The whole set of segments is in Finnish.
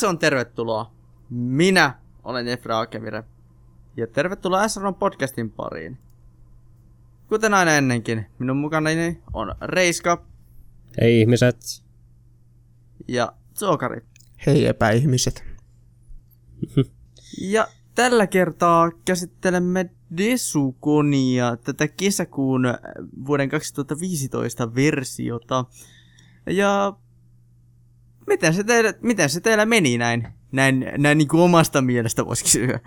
Se on tervetuloa. Minä olen Efra Akevire. Ja tervetuloa SRN podcastin pariin. Kuten aina ennenkin, minun mukanani on Reiska Hei ihmiset. ja Zokari. Hei epäihmiset. Ja tällä kertaa käsittelemme Desukonia, tätä kesäkuun vuoden 2015 versiota. Ja miten se teillä, miten se teillä meni näin, näin, näin niin kuin omasta mielestä voisi kysyä?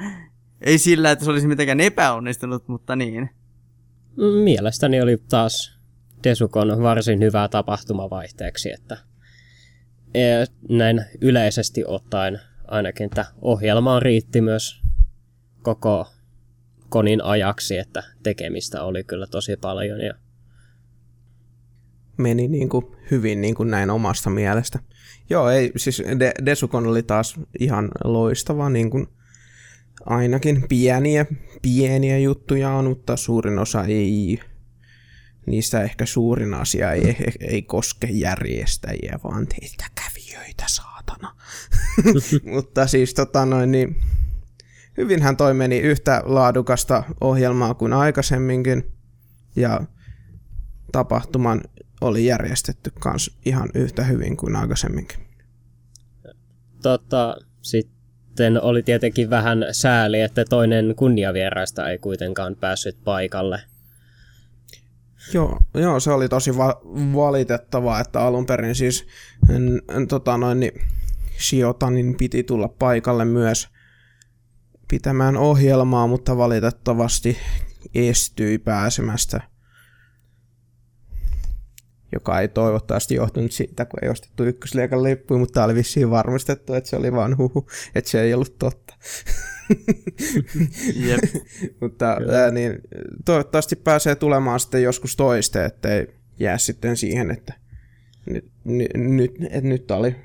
Ei sillä, että se olisi mitenkään epäonnistunut, mutta niin. Mielestäni oli taas Desukon varsin hyvää tapahtumavaihteeksi, että eh, näin yleisesti ottaen ainakin, että ohjelmaan riitti myös koko konin ajaksi, että tekemistä oli kyllä tosi paljon. Ja Meni niin kuin hyvin niin kuin näin omasta mielestä. Joo, ei, siis De- Desukon oli taas ihan loistava, niin kuin ainakin pieniä, pieniä juttuja on, mutta suurin osa ei, niistä ehkä suurin asia ei, ei, koske järjestäjiä, vaan teitä kävijöitä, saatana. mutta siis tota noin, niin hyvinhän toi meni yhtä laadukasta ohjelmaa kuin aikaisemminkin, ja tapahtuman oli järjestetty kans ihan yhtä hyvin kuin aikaisemminkin. tota, sitten oli tietenkin vähän sääli, että toinen kunniavieraista ei kuitenkaan päässyt paikalle. Joo, joo se oli tosi va- valitettavaa, että alun perin siis en, en, tota noin, niin Shiotanin piti tulla paikalle myös pitämään ohjelmaa, mutta valitettavasti estyi pääsemästä. Joka ei toivottavasti johtunut siitä, kun ei ostettu ykkösliikan lippuja, mutta tämä oli vissiin varmistettu, että se oli vaan huhu, että se ei ollut totta. Jep. Mutta ää, niin, toivottavasti pääsee tulemaan sitten joskus toiste, ettei jää sitten siihen, että nyt, nyt, että nyt oli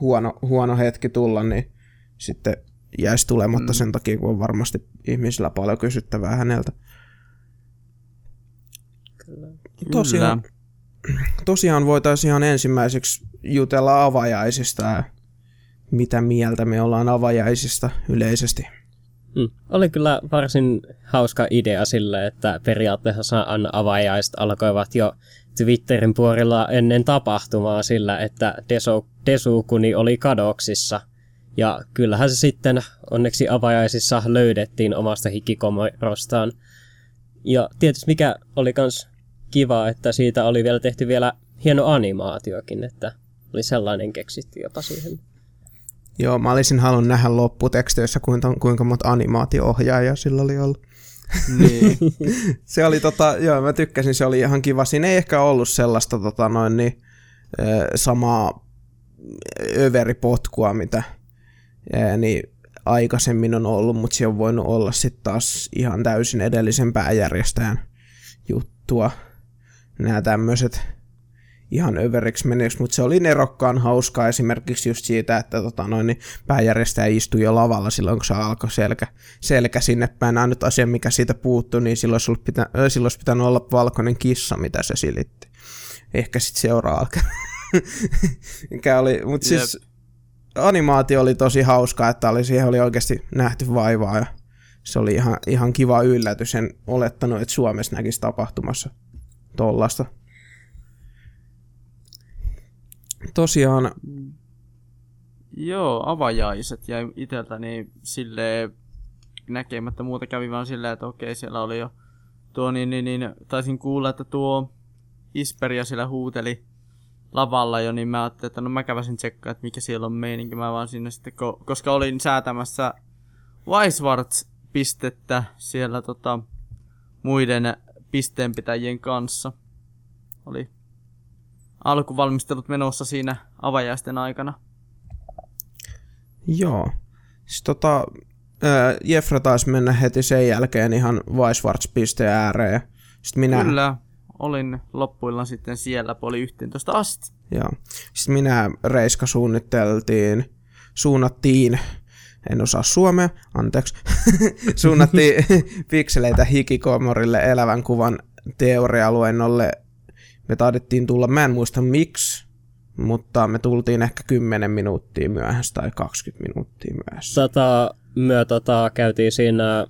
huono, huono hetki tulla, niin sitten jäisi tulematta mm. sen takia, kun on varmasti ihmisillä paljon kysyttävää häneltä. Tosiaan, tosiaan voitaisiin ihan ensimmäiseksi jutella avajaisista ja mitä mieltä me ollaan avajaisista yleisesti. Hmm. Oli kyllä varsin hauska idea sille, että periaatteessa avajaiset alkoivat jo Twitterin puolella ennen tapahtumaa sillä, että Deso, Desukuni oli kadoksissa. Ja kyllähän se sitten onneksi avajaisissa löydettiin omasta hikikomorostaan. Ja tietysti mikä oli kans kiva, että siitä oli vielä tehty vielä hieno animaatiokin, että oli sellainen keksitty jopa siihen. Joo, mä olisin halunnut nähdä lopputeksteissä, kuinka, kuinka monta animaatio-ohjaajaa sillä oli ollut. Niin. se oli tota, joo, mä tykkäsin, se oli ihan kiva. Siinä ei ehkä ollut sellaista tota noin niin, samaa överipotkua, mitä niin aikaisemmin on ollut, mutta se on voinut olla sitten taas ihan täysin edellisen pääjärjestäjän juttua. Nämä tämmöiset ihan överiksi menisi, mutta se oli nerokkaan hauskaa esimerkiksi just siitä, että tota noin, niin pääjärjestäjä istui jo lavalla silloin, kun se alkoi selkä, selkä sinne päin. Ainut asia, mikä siitä puuttui, niin silloin olisi, pitä, silloin olisi pitänyt olla valkoinen kissa, mitä se silitti. Ehkä sitten seuraa alkaa. mikä oli, mutta siis animaatio oli tosi hauskaa, että oli, siihen oli oikeasti nähty vaivaa ja se oli ihan, ihan kiva yllätys. En olettanut, että Suomessa näkisi tapahtumassa tollasta tosiaan... Joo, avajaiset jäi iteltäni sille näkemättä muuta kävi vaan silleen, että okei, siellä oli jo tuo, niin, niin, niin taisin kuulla, että tuo Isperia siellä huuteli lavalla jo, niin mä ajattelin, että no mä käväsin tsekkaa, että mikä siellä on meininki. Mä vaan sinne sitten, koska olin säätämässä Weiswarts-pistettä siellä tota, muiden pisteenpitäjien kanssa. Oli alkuvalmistelut menossa siinä avajaisten aikana. Joo. Siis tota, Jeffra taisi mennä heti sen jälkeen ihan Weiswarts-pisteen ääreen. Sitten minä... Kyllä, olin loppuilla sitten siellä puoli 11 asti. Joo. Sitten minä Reiska suunniteltiin, suunnattiin, en osaa suomea, anteeksi, suunnattiin pikseleitä hikikomorille elävän kuvan teorialuennolle me taidettiin tulla, mä en muista miksi, mutta me tultiin ehkä 10 minuuttia myöhässä tai 20 minuuttia myöhässä. Tota, me tota, käytiin siinä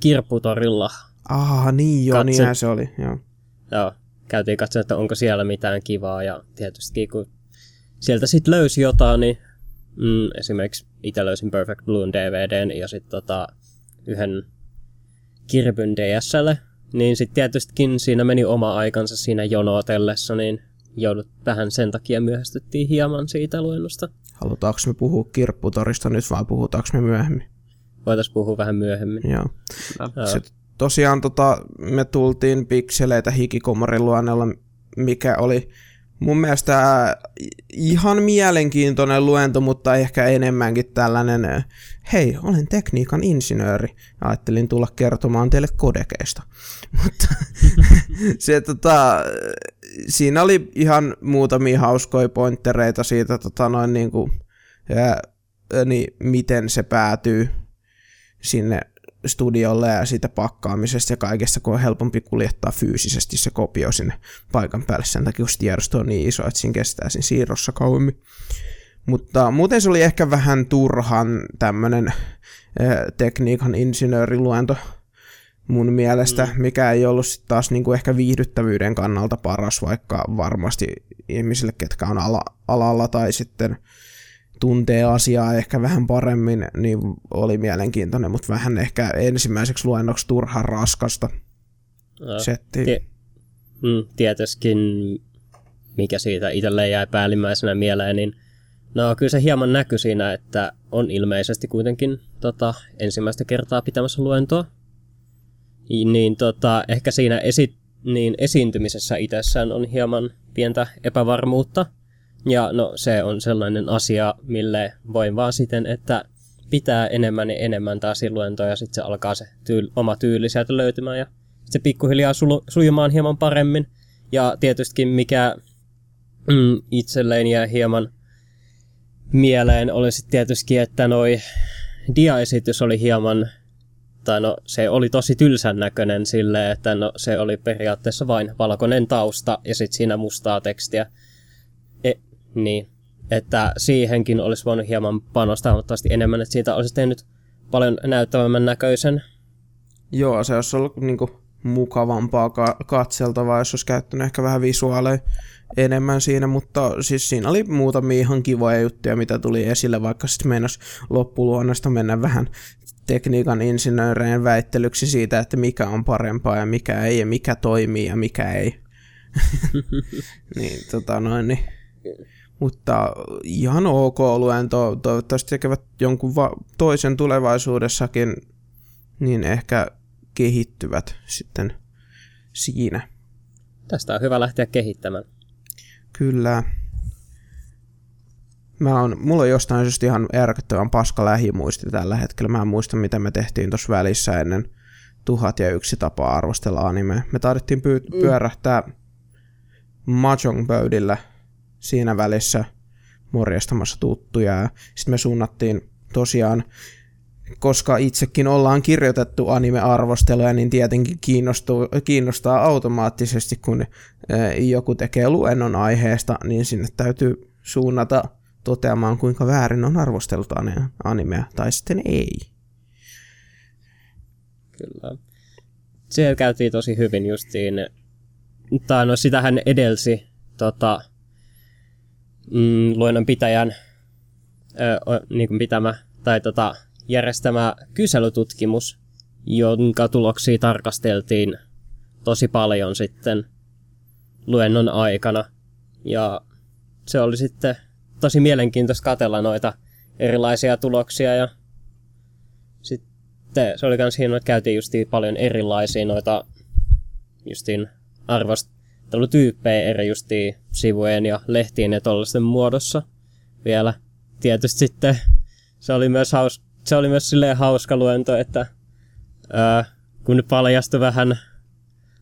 kirpputorilla. Ah, niin joo, Katse- niinhän se oli. Joo. Joo, käytiin katsomaan, että onko siellä mitään kivaa ja tietysti kun sieltä sitten löysi jotain, niin mm, esimerkiksi itse löysin Perfect Blue DVDn ja sitten tota, yhden kirpyn DSlle, niin sitten tietystikin siinä meni oma aikansa siinä jonootellessa, niin joudut vähän sen takia myöhästyttiin hieman siitä luennosta. Halutaanko me puhua kirpputorista nyt vai puhutaanko me myöhemmin? Voitaisiin puhua vähän myöhemmin. Joo. Joo. Se, tosiaan tota, me tultiin pikseleitä hikikomorin luonnolla, mikä oli mun mielestä ihan mielenkiintoinen luento, mutta ehkä enemmänkin tällainen, hei, olen tekniikan insinööri. Ja ajattelin tulla kertomaan teille kodekeista. Mutta se, tota, siinä oli ihan muutamia hauskoja pointtereita siitä, tota, noin, niin kuin, ja, niin, miten se päätyy sinne studiolle ja siitä pakkaamisesta ja kaikesta, kun on helpompi kuljettaa fyysisesti se kopio sinne paikan päälle sen takia, kun tiedosto on niin iso, että siinä kestää siinä siirrossa kauemmin. Mutta muuten se oli ehkä vähän turhan tämmönen eh, tekniikan insinööriluento mun mielestä, mm. mikä ei ollut sit taas niinku ehkä viihdyttävyyden kannalta paras, vaikka varmasti ihmisille, ketkä on ala, alalla tai sitten tuntee asiaa ehkä vähän paremmin, niin oli mielenkiintoinen, mutta vähän ehkä ensimmäiseksi luennoksi turhan raskasta Joo. settiä. Tie- mm, tietystikin, mikä siitä itselleen jäi päällimmäisenä mieleen, niin no kyllä se hieman näkyy siinä, että on ilmeisesti kuitenkin tota, ensimmäistä kertaa pitämässä luentoa. Niin tota, ehkä siinä esi- niin esiintymisessä itsessään on hieman pientä epävarmuutta. Ja no se on sellainen asia, mille voin vaan siten, että pitää enemmän ja enemmän taas luentoja ja sitten se alkaa se tyyl- oma tyyli sieltä löytymään ja se pikkuhiljaa sulu- sujumaan hieman paremmin. Ja tietystikin mikä mm, itselleen jää hieman mieleen oli sitten tietysti, että noi diaesitys oli hieman, tai no se oli tosi tylsän näköinen silleen, että no se oli periaatteessa vain valkoinen tausta ja sitten siinä mustaa tekstiä. E, niin, että siihenkin olisi voinut hieman panostaa huomattavasti enemmän, että siitä olisi tehnyt paljon näyttävämmän näköisen. Joo, se olisi ollut niinku mukavampaa ka- katseltavaa, jos olisi käyttänyt ehkä vähän visuaaleja enemmän siinä, mutta siis siinä oli muutamia ihan kivoja juttuja, mitä tuli esille, vaikka sitten meinas loppuluonnosta mennä vähän tekniikan insinööreen väittelyksi siitä, että mikä on parempaa ja mikä ei, ja mikä toimii ja mikä ei. niin, tota noin, niin. Mutta ihan ok luento, toivottavasti tekevät jonkun va- toisen tulevaisuudessakin, niin ehkä kehittyvät sitten siinä. Tästä on hyvä lähteä kehittämään. Kyllä. Mä on, mulla on jostain syystä ihan järkyttävän paska lähimuisti tällä hetkellä. Mä en muista, mitä me tehtiin tuossa välissä ennen tuhat ja yksi tapaa arvostella anime. Me taidettiin py- pyörähtää Mahjong pöydillä siinä välissä morjastamassa tuttuja. Ja sitten me suunnattiin tosiaan, koska itsekin ollaan kirjoitettu anime-arvosteluja, niin tietenkin kiinnostuu, kiinnostaa automaattisesti, kun joku tekee luennon aiheesta, niin sinne täytyy suunnata toteamaan, kuinka väärin on arvosteltu ane- animea, tai sitten ei. Kyllä. Siellä käytiin tosi hyvin justiin, tai no sitähän edelsi tota, mm, luennon pitäjän ö, niin kuin pitämä, tai tota, järjestämä kyselytutkimus, jonka tuloksia tarkasteltiin tosi paljon sitten luennon aikana. Ja se oli sitten tosi mielenkiintoista katella noita erilaisia tuloksia ja sitten se oli myös hienoa, että käytiin justiin paljon erilaisia noita justiin arvostelutyyppejä eri justiin sivujen ja lehtien ja tollaisten muodossa vielä. Tietysti sitten se oli myös, haus, se oli myös silleen hauska luento, että ää, kun nyt paljastui vähän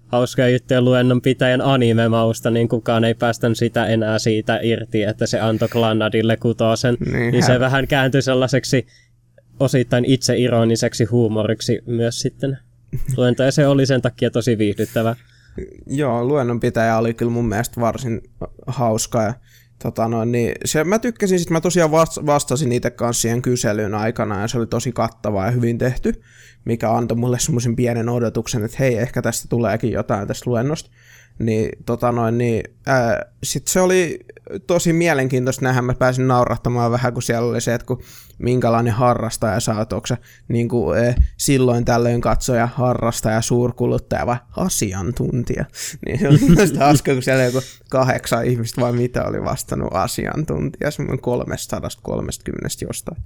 hauskaa juttuja luennon pitäjän anime-mausta, niin kukaan ei päästänyt sitä enää siitä irti, että se antoi Glanadille kutosen. Niin, Niin se hä- vähän kääntyi sellaiseksi osittain itseironiseksi huumoriksi myös sitten luento, ja se oli sen takia tosi viihdyttävä. Joo, luennonpitäjä oli kyllä mun mielestä varsin hauska. Ja, tota noin, niin se, mä tykkäsin, sit mä tosiaan vastasin itse kanssa siihen kyselyyn aikana ja se oli tosi kattava ja hyvin tehty, mikä antoi mulle semmoisen pienen odotuksen, että hei, ehkä tästä tuleekin jotain tästä luennosta. Niin, tota noin, niin sitten se oli tosi mielenkiintoista nähdä, mä pääsin naurahtamaan vähän, kun siellä oli se, että kun minkälainen harrastaja sä oot, onko niin kuin, eh, silloin tällöin katsoja, harrastaja, suurkuluttaja vai asiantuntija. Niin se oli hauska, kun siellä joku kahdeksan ihmistä vai mitä oli vastannut asiantuntija, semmoinen 330 jostain.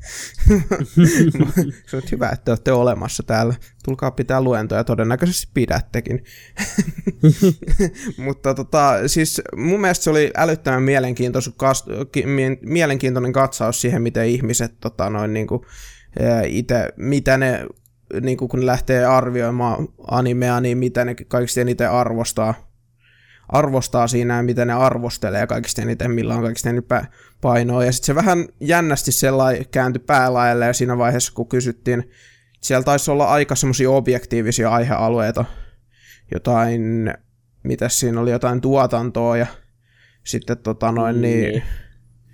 se on hyvä, että olette olemassa täällä. Tulkaa pitää luentoja, todennäköisesti pidättekin. Mutta tota, siis mun mielestä se oli älyttömän mielenkiintoinen katsaus siihen, miten ihmiset tota, noin, niin kuin, ite, mitä ne, niin kuin, kun ne lähtee arvioimaan animea, niin mitä ne kaikista eniten arvostaa, arvostaa siinä ja miten ne arvostelee kaikista eniten, millä on kaikista eniten painoa. Ja sitten se vähän jännästi sellainen kääntyi päälaelle siinä vaiheessa, kun kysyttiin, siellä taisi olla aika semmoisia objektiivisia aihealueita, jotain, mitä siinä oli, jotain tuotantoa ja sitten tota noin niin, niin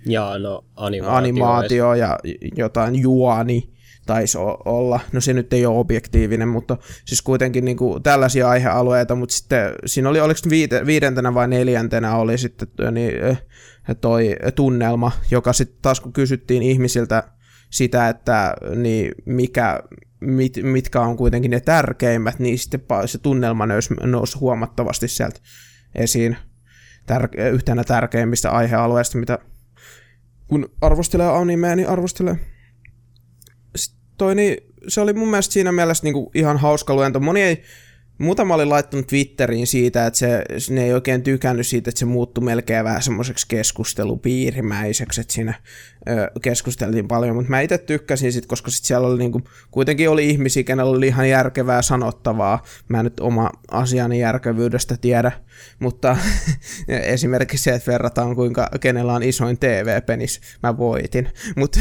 Jaa, no animaatio. animaatio ja jotain juoni taisi olla. No se nyt ei ole objektiivinen, mutta siis kuitenkin niin kuin tällaisia aihealueita, mutta sitten siinä oli, oliko viite, viidentenä vai neljäntenä oli sitten niin, toi tunnelma, joka sitten taas kun kysyttiin ihmisiltä sitä, että niin mikä, mit, mitkä on kuitenkin ne tärkeimmät, niin sitten se tunnelma nousi, nousi huomattavasti sieltä esiin tär- yhtenä tärkeimmistä aihealueista, mitä kun arvostelee animea, niin arvostelee. Sitten toi, niin, se oli mun mielestä siinä mielessä niinku ihan hauska luento. Moni ei Muutama oli laittanut Twitteriin siitä, että se, ne ei oikein tykännyt siitä, että se muuttui melkein vähän semmoiseksi keskustelupiirimäiseksi, että siinä ö, keskusteltiin paljon, mutta mä itse tykkäsin sit, koska sit siellä oli niinku, kuitenkin oli ihmisiä, kenellä oli ihan järkevää sanottavaa. Mä en nyt oma asiani järkevyydestä tiedä, mutta esimerkiksi se, että verrataan kuinka kenellä on isoin TV-penis, mä voitin. Mut,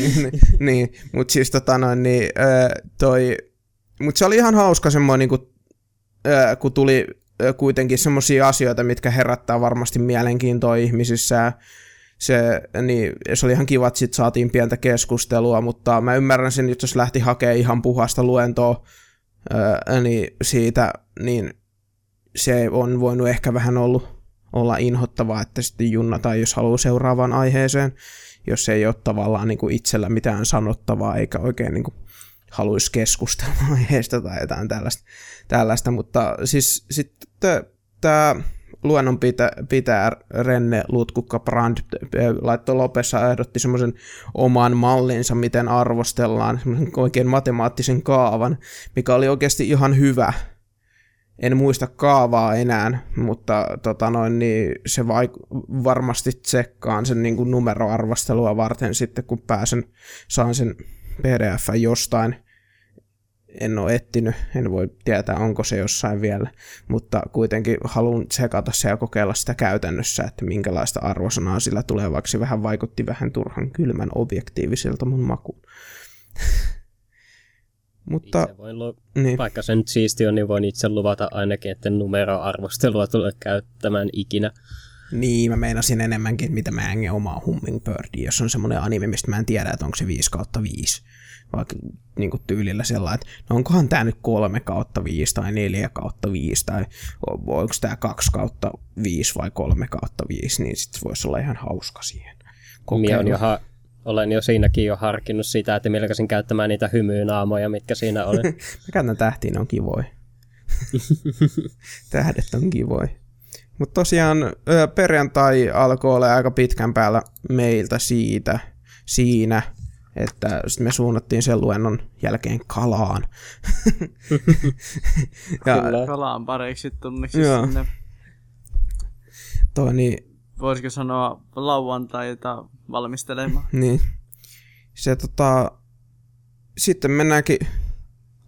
niin, mutta siis tota noin, niin, ö, toi mutta se oli ihan hauska semmoinen, niin kun tuli kuitenkin semmoisia asioita, mitkä herättää varmasti mielenkiintoa ihmisissä. Se, niin, se oli ihan kiva, että sit saatiin pientä keskustelua, mutta mä ymmärrän sen, että jos lähti hakemaan ihan puhasta luentoa ää, niin siitä, niin se on voinut ehkä vähän ollut olla inhottavaa, että sitten junnataan, jos haluaa seuraavaan aiheeseen, jos ei ole tavallaan niin kuin itsellä mitään sanottavaa eikä oikein niin kuin haluaisi keskustella aiheesta tai jotain tällaista, tällaista. mutta siis sitten tämä luonnon pitää, Renne Lutkukka Brand laittoi Lopessa ehdotti semmoisen oman mallinsa, miten arvostellaan, semmoisen oikein matemaattisen kaavan, mikä oli oikeasti ihan hyvä. En muista kaavaa enää, mutta tota noin, niin se vaik- varmasti tsekkaan sen niin kuin numeroarvostelua varten sitten, kun pääsen, saan sen pdf jostain. En ole etsinyt, en voi tietää, onko se jossain vielä, mutta kuitenkin haluan tsekata se ja kokeilla sitä käytännössä, että minkälaista arvosanaa sillä tulee, vaikka se vähän vaikutti vähän turhan kylmän objektiiviselta mun makuun. Mutta, itse voin lu- niin. Vaikka se nyt siisti on, niin voin itse luvata ainakin, että numeroarvostelua tulee käyttämään ikinä. Niin, mä meinasin enemmänkin, mitä mä en omaa Hummingbirdia, jos on semmoinen anime, mistä mä en tiedä, että onko se 5 kautta 5 vaikka niin kuin tyylillä sellainen, että no onkohan tämä nyt 3 kautta 5 tai 4 kautta 5 tai onko tämä 2 kautta 5 vai 3 kautta 5, niin sitten voisi olla ihan hauska siihen. On jo ha- olen jo siinäkin jo harkinnut sitä, että melkaisin käyttämään niitä hymyynaamoja, mitkä siinä oli. Mä käytän tähtiin, on kivoi. Tähdet on kivoi. Mutta tosiaan perjantai alkoi olla aika pitkän päällä meiltä siitä, siinä, että me suunnattiin sen luennon jälkeen kalaan. ja, Kyllä. Kalaan pareiksi tunniksi joo. sinne. Toi, niin, Voisiko sanoa lauantaita valmistelemaan? niin. Se tota, sitten mennäänkin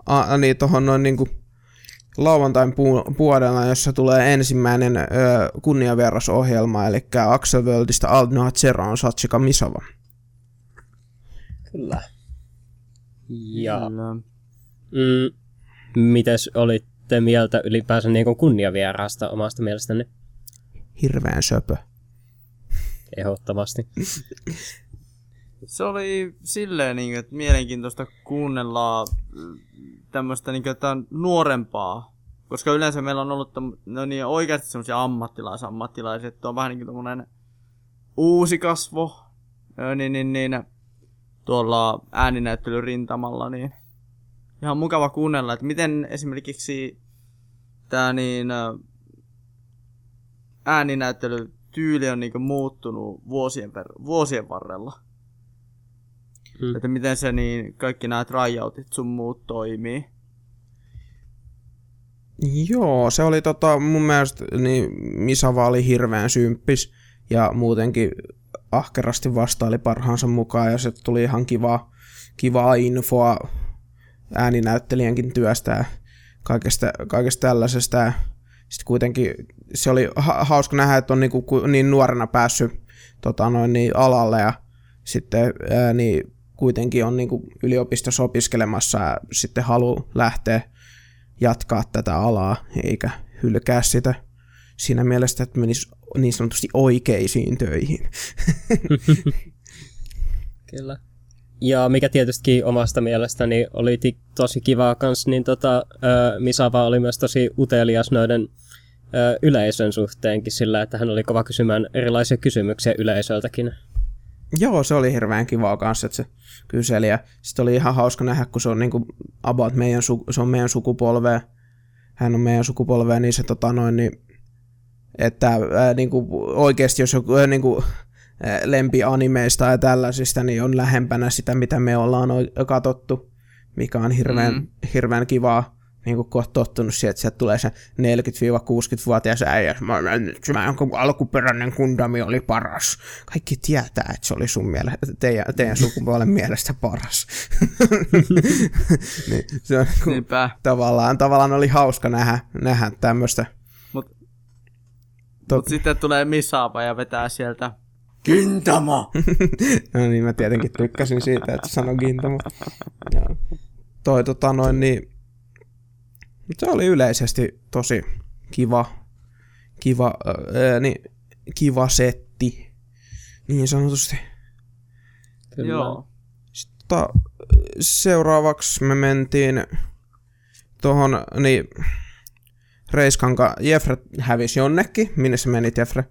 a, niin tuohon noin niinku lauantain pu- puolella, jossa tulee ensimmäinen ö, kunniaverrasohjelma, eli Axel Worldista Aldnoa Zeron Satsika Misava. Kyllä. Ja Kyllä. Mm, mites oli olette mieltä ylipäänsä niin kunniavieraasta omasta mielestänne? Hirveän söpö. Ehdottomasti. Se oli silleen, niin kuin, että mielenkiintoista kuunnella tämmöistä niin kuin, että on nuorempaa. Koska yleensä meillä on ollut no niin, oikeasti semmoisia ammattilaisammattilaisia, että on vähän niin kuin uusi kasvo, niin, niin, niin, tuolla ääninäyttelyrintamalla, niin ihan mukava kuunnella, että miten esimerkiksi tämä niin, ääninäyttelytyyli on niin muuttunut vuosien, per, vuosien varrella. Hmm. Että miten se niin, kaikki nämä tryoutit sun muut toimii. Joo, se oli tota, mun mielestä niin Misava oli hirveän symppis ja muutenkin ahkerasti vastaili parhaansa mukaan ja se tuli ihan kiva, kivaa infoa ääninäyttelijänkin työstä ja kaikesta, kaikesta tällaisesta. Sitten kuitenkin se oli ha- hauska nähdä, että on niinku, niin nuorena päässyt tota noin, niin alalle ja sitten ää, niin kuitenkin on niinku yliopistossa opiskelemassa ja sitten halu lähteä jatkaa tätä alaa eikä hylkää sitä siinä mielessä, että menisi niin sanotusti oikeisiin töihin. Kyllä. Ja mikä tietysti omasta mielestäni oli tosi kivaa kans, niin tota, Misava oli myös tosi utelias noiden yleisön suhteenkin sillä, että hän oli kova kysymään erilaisia kysymyksiä yleisöltäkin. Joo, se oli hirveän kivaa kanssa, että se kyseli. Ja sitten oli ihan hauska nähdä, kun se on, niinku about meidän, se on meidän sukupolvea. Hän on meidän sukupolvea, niin se tota noin, niin, että ää, niinku, oikeasti jos joku niinku, lempianimeista ja tällaisista, niin on lähempänä sitä, mitä me ollaan katsottu, mikä on hirveän, mm. hirveän kivaa niin kuin kohta tottunut siihen, että sieltä tulee se 40-60-vuotias äijä, mä, mä, mä, alkuperäinen kundami oli paras. Kaikki tietää, että se oli sun mielestä, teidän, teidän sukupuolen mielestä paras. niin, se on, kun, tavallaan, tavallaan oli hauska nähdä, nähdä tämmöistä. Mutta sitten tulee Misaapa ja vetää sieltä Gintama! no niin, mä tietenkin tykkäsin siitä, että sanon Gintama. Ja toi tota noin, niin se oli yleisesti tosi kiva, kiva, ää, niin, kiva setti, niin sanotusti. Kyllä. Joo. Sitten, tota, seuraavaksi me mentiin tuohon, niin Reiskanka, Jeffre hävisi jonnekin. Minne se meni, Jeffre?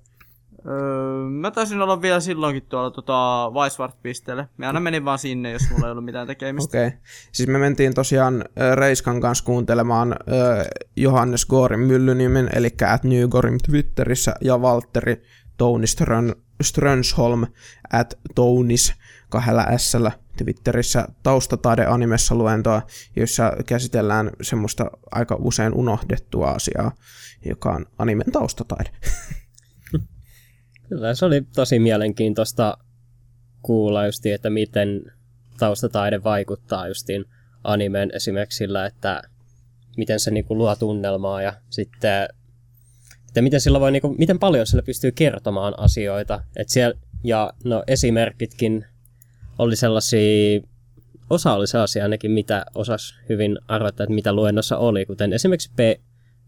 Öö, mä taisin olla vielä silloinkin tuolla tota, Weiswart-pisteelle. Mä aina menin vaan sinne, jos mulla ei ollut mitään tekemistä. Okei. Okay. Siis me mentiin tosiaan Reiskan kanssa kuuntelemaan äh, Johannes Gorin Myllynimen, eli at Nygorim Twitterissä, ja Valtteri Touni Strön, Strönsholm at Tounis kahdella s Twitterissä taustataideanimessa luentoa, jossa käsitellään semmoista aika usein unohdettua asiaa, joka on animen taustataide. Kyllä, se oli tosi mielenkiintoista kuulla justiin, että miten taustataide vaikuttaa justiin animeen esimerkiksi sillä, että miten se niinku luo tunnelmaa ja sitten että miten, sillä voi, niinku, miten paljon sillä pystyy kertomaan asioita. Et siellä, ja no, esimerkitkin oli sellaisia, osa oli sellaisia ainakin, mitä osas hyvin arvata, että mitä luennossa oli, kuten esimerkiksi P,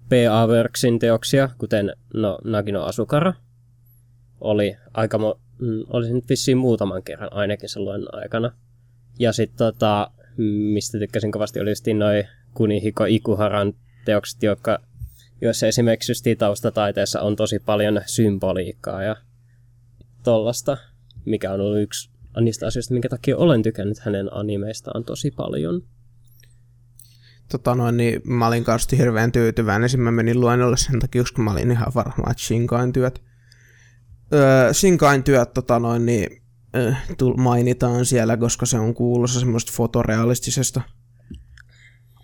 P.A. Worksin teoksia, kuten no, Nagino Asukara, oli aika, mm, oli nyt vissiin muutaman kerran ainakin sen luen aikana. Ja sitten tota, mistä tykkäsin kovasti, oli sitten noin Kunihiko Ikuharan teokset, jotka, joissa esimerkiksi taustataiteessa on tosi paljon symboliikkaa ja tollasta, mikä on ollut yksi niistä asioista, minkä takia olen tykännyt hänen animeistaan tosi paljon. Tota noin, niin mä olin kanssa hirveän tyytyväinen. Sitten mä menin luennolle sen takia, koska mä olin ihan varma, että Shinkain työt öö, Shinkain työt tota noin, niin, öö, mainitaan siellä, koska se on kuuluisa semmoista fotorealistisesta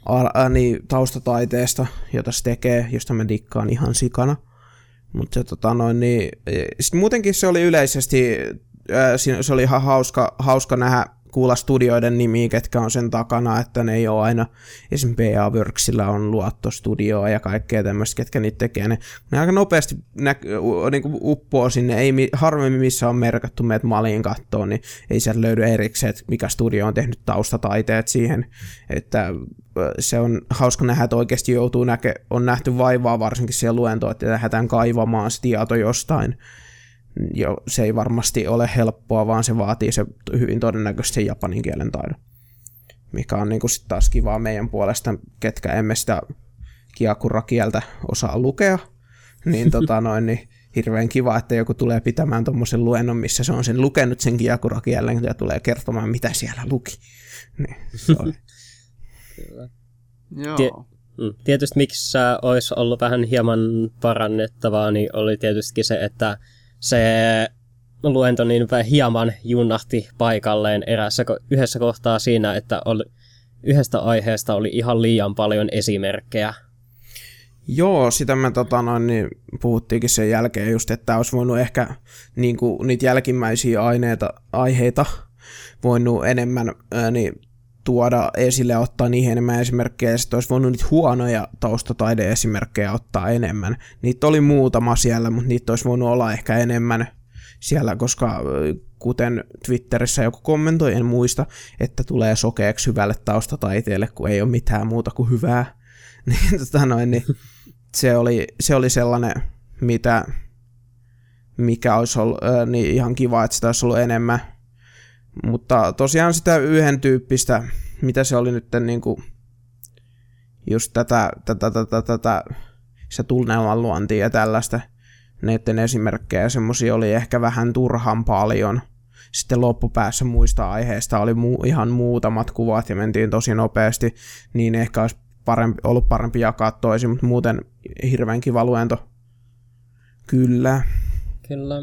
a, niin, taustataiteesta, jota se tekee, josta mä dikkaan ihan sikana. Mutta tota noin, niin, sit muutenkin se oli yleisesti, se oli ihan hauska, hauska nähdä, kuulla studioiden nimiä, ketkä on sen takana, että ne ei ole aina, esim. PA Worksilla on Luotto-studioa ja kaikkea tämmöistä, ketkä niitä tekee. Ne, ne aika nopeasti nä, niin kuin uppoo sinne, ei harvemmin missä on merkattu meidät maliin kattoon, niin ei sieltä löydy erikseen, että mikä studio on tehnyt taustataiteet siihen, että se on hauska nähdä, että oikeasti joutuu näke, on nähty vaivaa varsinkin siellä luentoa, että lähdetään kaivamaan se tieto jostain. Jo, se ei varmasti ole helppoa, vaan se vaatii se hyvin todennäköisesti japanin kielen taidon. Mikä on niin kuin sit taas kivaa meidän puolesta, ketkä emme sitä kiakura-kieltä osaa lukea. Niin, tota noin, niin hirveän kiva, että joku tulee pitämään tuommoisen luennon, missä se on sen lukenut sen kiakura-kielen ja tulee kertomaan, mitä siellä luki. Niin, se oli. Kyllä. Joo. Tie- mm. Tietysti miksi olisi ollut vähän hieman parannettavaa, niin oli tietysti se, että se luento niin hieman junnahti paikalleen erässä, yhdessä kohtaa siinä, että oli, yhdestä aiheesta oli ihan liian paljon esimerkkejä. Joo, sitä me tota, noin, niin puhuttiinkin sen jälkeen just, että olisi voinut ehkä niin kuin, niitä jälkimmäisiä aineita, aiheita voinut enemmän ää, niin tuoda esille ja ottaa niihin enemmän esimerkkejä, ja sitten olisi voinut niitä huonoja taustataideesimerkkejä ottaa enemmän. Niitä oli muutama siellä, mutta niitä olisi voinut olla ehkä enemmän siellä, koska kuten Twitterissä joku kommentoi, en muista, että tulee sokeeksi hyvälle taustataiteelle, kun ei ole mitään muuta kuin hyvää. niin, tota noin, niin se, oli, se oli sellainen, mitä, mikä olisi ollut niin ihan kiva, että sitä olisi ollut enemmän mutta tosiaan sitä yhden tyyppistä, mitä se oli nyt niin kuin, just tätä, tätä, tätä, tätä se tunnelman luontia ja tällaista, neiden esimerkkejä, semmoisia oli ehkä vähän turhan paljon. Sitten loppupäässä muista aiheista oli mu- ihan muutamat kuvat ja mentiin tosi nopeasti, niin ehkä olisi parempi, ollut parempi jakaa toisin, mutta muuten hirveän kiva luento. Kyllä. Kyllä.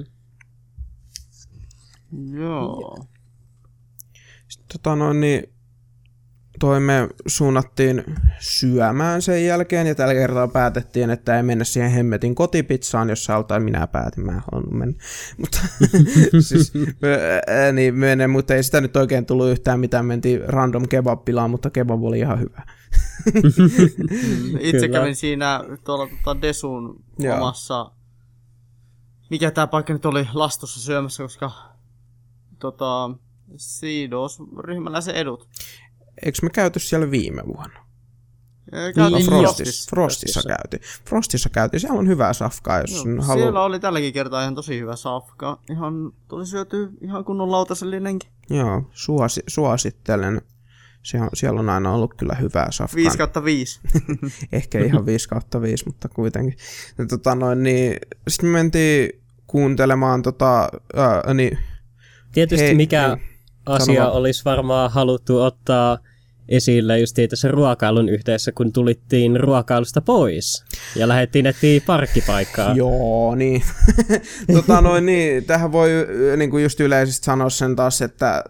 Joo tota noin, niin toi me suunnattiin syömään sen jälkeen ja tällä kertaa päätettiin, että ei mennä siihen hemmetin kotipizzaan, jos sä tai minä päätin, mä haluan mennä. Mutta, siis, ää, niin menen, mutta ei sitä nyt oikein tullut yhtään mitään, mentiin random kebab mutta kebab oli ihan hyvä. Itse Kyllä. kävin siinä tuolla tota Desun Joo. omassa, mikä tämä paikka nyt oli, lastossa syömässä, koska tota, Sidos-ryhmällä se edut. Eikö me käyty siellä viime vuonna? Käytiin Frostissa, Frostissa käytiin. Frostissa käytiin. Siellä on hyvää safkaa, jos no, haluaa. Siellä oli tälläkin kertaa ihan tosi hyvä safka. Ihan tuli syöty ihan kunnon lautasellinenkin. Joo, suosi, suosittelen. Siellä, siellä on aina ollut kyllä hyvää safkaa. 5 kautta 5. Ehkä ihan 5 kautta 5, mutta kuitenkin. Ja, tota noin, niin, sitten me mentiin kuuntelemaan tota, ää, niin, Tietysti hei, mikä, hei asia Sano olisi varmaan haluttu ottaa esille just tässä ruokailun yhteydessä, kun tulittiin ruokailusta pois ja lähdettiin etsiä parkkipaikkaa. Joo, niin. tota noin, niin. Tähän voi niin kuin just yleisesti sanoa sen taas, että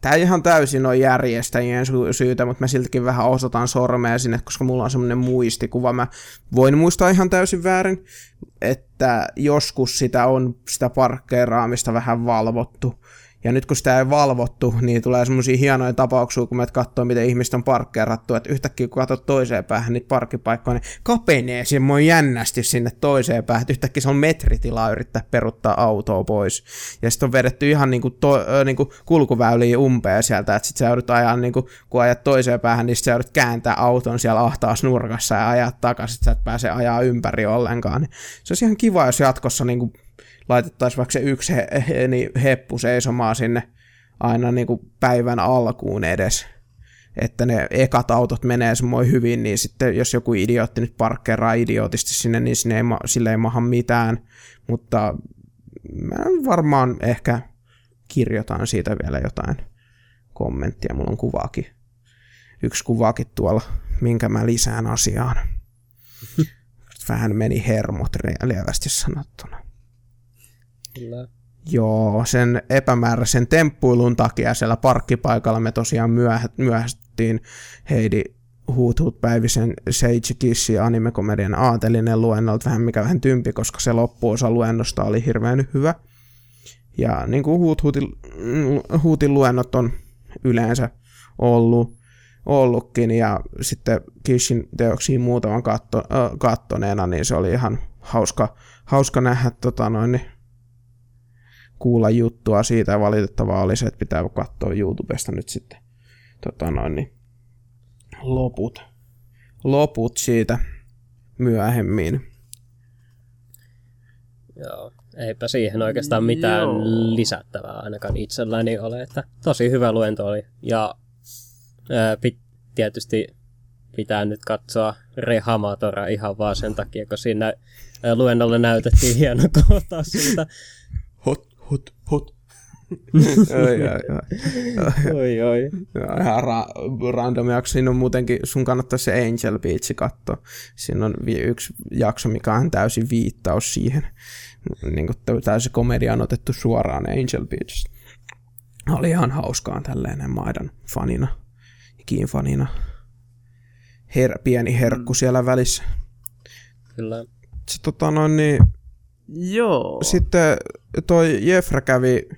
tämä ei ihan täysin ole järjestäjien syytä, mutta mä siltikin vähän osoitan sormea sinne, koska mulla on semmoinen muistikuva. Mä voin muistaa ihan täysin väärin, että joskus sitä on sitä parkkeeraamista vähän valvottu ja nyt kun sitä ei valvottu, niin tulee semmoisia hienoja tapauksia, kun me katsoo, miten ihmiset on parkkeerattu, että yhtäkkiä kun katsot toiseen päähän niitä parkkipaikkoja, niin kapenee semmoinen jännästi sinne toiseen päähän, että yhtäkkiä se on metritilaa yrittää peruttaa autoa pois. Ja sitten on vedetty ihan niinku to, niinku kulkuväyliin umpeen sieltä, että sitten sä joudut ajaa, niinku, kun ajat toiseen päähän, niin sä joudut kääntää auton siellä ahtaas nurkassa ja ajaa takaisin, että sä et pääse ajaa ympäri ollenkaan. Niin se olisi ihan kiva, jos jatkossa niinku laitettaisiin vaikka se yksi he, he, niin heppu seisomaan sinne aina niin kuin päivän alkuun edes. Että ne ekat autot menee semmoin hyvin, niin sitten jos joku idiootti nyt parkkeeraa idiotisti sinne, niin sinne ei, sille ei maha mitään. Mutta mä varmaan ehkä kirjoitan siitä vielä jotain kommenttia. Mulla on kuvaakin. Yksi kuvaakin tuolla, minkä mä lisään asiaan. Vähän meni hermot lievästi sanottuna. Kyllä. Joo, sen epämääräisen temppuilun takia siellä parkkipaikalla me tosiaan myöhästtiin Heidi Huut Huut Päivisen Sage Kissi animekomedian aatelinen luennolta vähän mikä vähän tympi, koska se loppuosa luennosta oli hirveän hyvä. Ja niin kuin Huut Huutin, luennot on yleensä ollut, ollutkin, ja sitten Kishin teoksiin muutaman katto, äh, kattoneena, niin se oli ihan hauska, hauska nähdä tota noin, niin kuulla juttua siitä, valitettavaa oli se, että pitää katsoa YouTubesta nyt sitten tota noin, niin loput, loput siitä myöhemmin. Joo, eipä siihen oikeastaan mitään Joo. lisättävää ainakaan itselläni ole, että tosi hyvä luento oli. Ja ää, pit, tietysti pitää nyt katsoa Rehamatora ihan vaan sen takia, kun siinä luennolla näytettiin hieno kohtaus siitä. Hot, hot, hot. oi, oi, oi. Oi, oi. Ihan ra- random jakso. Siinä on muutenkin, sun kannattaa se Angel Beach katsoa. Siinä on vi- yksi jakso, mikä on täysin viittaus siihen. Niin kuin täysin komedia on otettu suoraan Angel Beach. Oli ihan hauskaa tälleen maidan fanina, Kiin fanina. Her- pieni herkku siellä välissä. Kyllä. Se, tota noin, niin, Joo. sitten toi Jefra kävi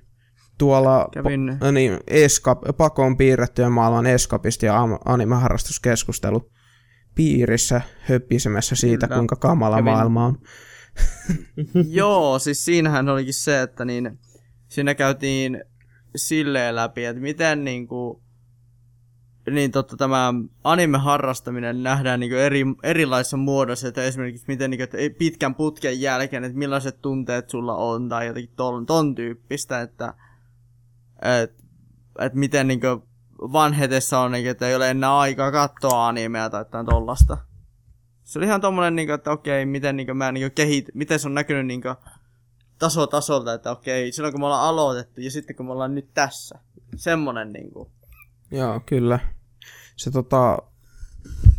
tuolla Kävin, No niin, eskap, pakon piirrettyjen maailman eskapisti ja animeharrastuskeskustelu piirissä höppisemässä siitä, Kyllä. kuinka kamala Kävin- maailma on. joo, siis siinähän olikin se, että niin, siinä käytiin silleen läpi, että miten niinku, niin totta, tämä anime-harrastaminen nähdään niinku eri, erilaisissa muodoissa, että esimerkiksi miten niinku, että pitkän putken jälkeen, että millaiset tunteet sulla on, tai jotenkin ton, ton tyyppistä, että et, et miten niinku vanhetessa on, niinku, että ei ole enää aikaa katsoa animea tai jotain tollasta. Se oli ihan tommonen, niinku, että okei, miten niinku, mä niinku, kehit, miten se on näkynyt niinku, taso tasolta, että okei, silloin kun me ollaan aloitettu ja sitten kun me ollaan nyt tässä. Semmonen niinku. Joo, kyllä. Se tota,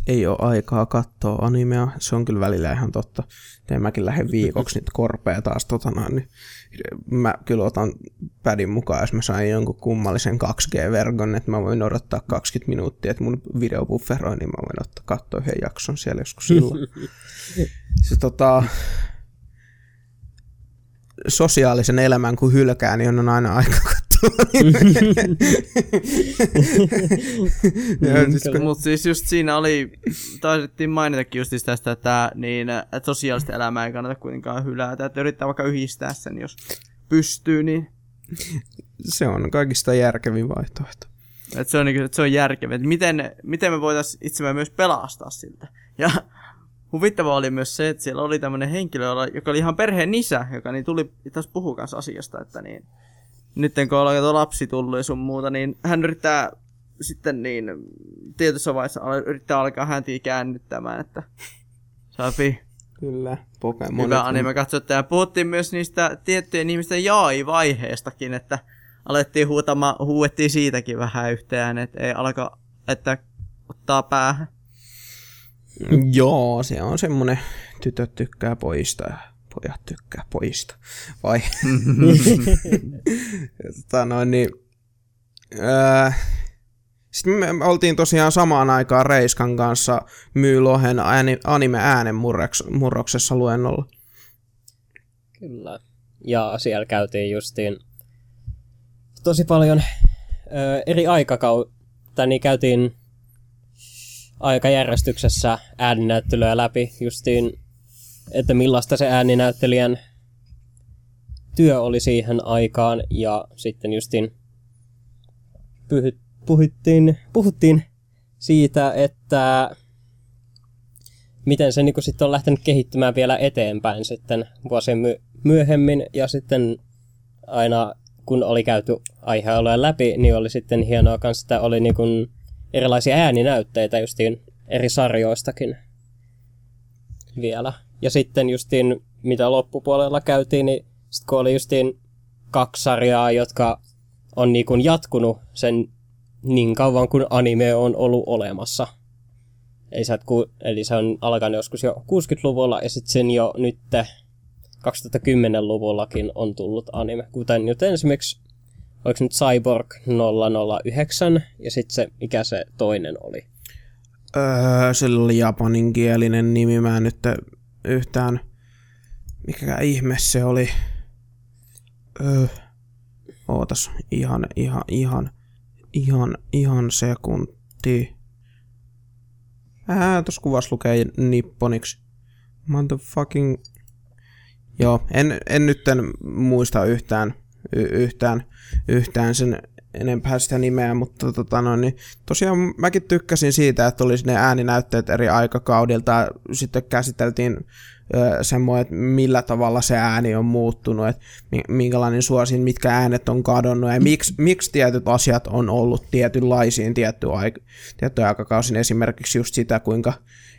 ei ole aikaa katsoa animea, se on kyllä välillä ihan totta. Ja mäkin lähden viikoksi nyt korpea taas tota noin, niin mä kyllä otan pädin mukaan, jos mä sain jonkun kummallisen 2G-verkon, että mä voin odottaa 20 minuuttia, että mun video bufferoi, niin mä voin ottaa katsoa yhden jakson siellä joskus silloin. se tota, sosiaalisen elämän kun hylkää, niin on aina aika siis kun- Mutta siis just siinä oli, taisittiin mainitakin just tästä, että, niin, että sosiaalista elämää ei kannata kuitenkaan hylätä, että yrittää vaikka yhdistää sen, jos pystyy, niin se on kaikista järkevin vaihtoehto. että se on, niin, että se on järkevä, että miten, miten me voitaisiin itsemme myös pelastaa siltä. Ja huvittavaa oli myös se, että siellä oli tämmöinen henkilö, joka oli ihan perheen isä, joka niin tuli taas puhua kanssa asiasta, että niin, nyt kun ollaan tuo lapsi tullut ja sun muuta, niin hän yrittää sitten niin tietyssä vaiheessa al- yrittää alkaa häntiä käännyttämään, että saapi Kyllä, Pokemon. hyvä anime katsottaja. Puhuttiin myös niistä tiettyjen ihmisten jaai-vaiheestakin, että alettiin huutama, huuettiin siitäkin vähän yhteen, että ei alka, että ottaa päähän. Joo, se on semmonen tytöt tykkää poista ja pojat tykkää poista. Vai? Tota noin, niin, ää, sitten me oltiin tosiaan samaan aikaan Reiskan kanssa Myy Lohen anime äänenmurroksessa luennolla. Kyllä. Ja siellä käytiin justiin tosi paljon ö, eri aikakautta, niin käytiin aikajärjestyksessä ääninäyttelyä läpi justiin, että millaista se ääninäyttelijän työ oli siihen aikaan ja sitten justiin pyhy- puhuttiin, puhuttiin siitä, että miten se niin sitten on lähtenyt kehittymään vielä eteenpäin sitten vuosien my- myöhemmin ja sitten aina kun oli käyty aihealueen läpi, niin oli sitten hienoa kanssa, että oli niin kuin erilaisia ääninäytteitä justiin eri sarjoistakin vielä. Ja sitten justiin mitä loppupuolella käytiin, niin sit kun oli justiin kaksi sarjaa, jotka on niin kuin jatkunut sen niin kauan kuin anime on ollut olemassa. Eli, sä, et ku, eli se on alkanut joskus jo 60-luvulla ja sitten sen jo nyt 2010-luvullakin on tullut anime. Kuten nyt esimerkiksi, oliko nyt Cyborg 009 ja sitten se, mikä se toinen oli. Öö, sillä oli japaninkielinen nimi, mä en nyt yhtään, mikä ihme se oli. Öö, ootas, ihan, ihan, ihan, ihan, ihan sekunti. Ää, tossa kuvassa lukee nipponiksi. Motherfucking... Joo, en, en nyt muista yhtään, y- yhtään, yhtään sen enempää sitä nimeä, mutta tota no, niin tosiaan mäkin tykkäsin siitä, että olisi ne ääninäytteet eri aikakaudilta. Sitten käsiteltiin semmoinen, että millä tavalla se ääni on muuttunut, että minkälainen suosin, mitkä äänet on kadonnut ja miksi, miksi tietyt asiat on ollut tietynlaisiin tietty aik- tiettyjä aikakausin. Esimerkiksi just sitä, kuinka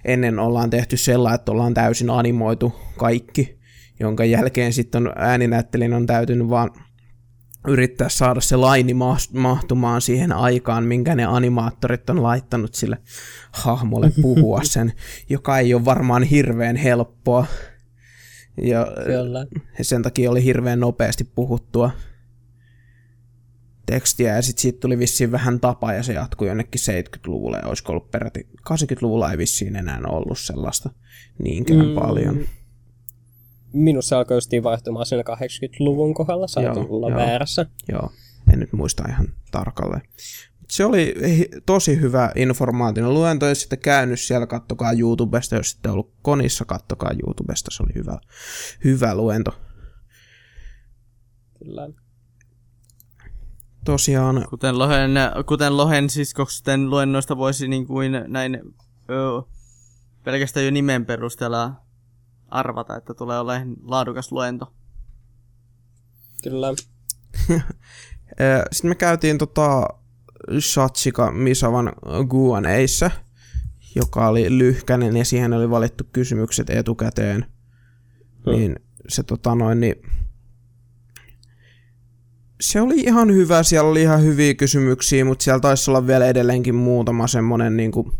ennen ollaan tehty sellainen, että ollaan täysin animoitu kaikki, jonka jälkeen sitten ääninäyttelin on täytynyt vaan yrittää saada se laini mahtumaan siihen aikaan, minkä ne animaattorit on laittanut sille hahmolle puhua sen, joka ei ole varmaan hirveän helppoa. Ja Kyllä. sen takia oli hirveän nopeasti puhuttua tekstiä ja sitten siitä tuli vissiin vähän tapa ja se jatkui jonnekin 70-luvulle ja olisiko ollut peräti 80-luvulla ei vissiin enää ollut sellaista niinkään mm. paljon minussa alkoi justiin vaihtumaan siinä 80-luvun kohdalla, saattaa olla joo, väärässä. Joo, en nyt muista ihan tarkalleen. Se oli tosi hyvä informaatio. luento, jos sitten käynyt siellä, kattokaa YouTubesta, jos sitten ollut konissa, kattokaa YouTubesta, se oli hyvä, hyvä luento. Kyllä. Tosiaan. Kuten Lohen, kuten Lohen siskoksen luennoista voisi niin kuin näin ö, pelkästään jo nimen perusteella arvata, että tulee olemaan laadukas luento. Kyllä. Sitten me käytiin tota Shatsika Misavan Guaneissa, joka oli lyhkänen ja siihen oli valittu kysymykset etukäteen. Hmm. Niin se tota noin, niin se oli ihan hyvä, siellä oli ihan hyviä kysymyksiä, mutta siellä taisi olla vielä edelleenkin muutama semmonen niinku,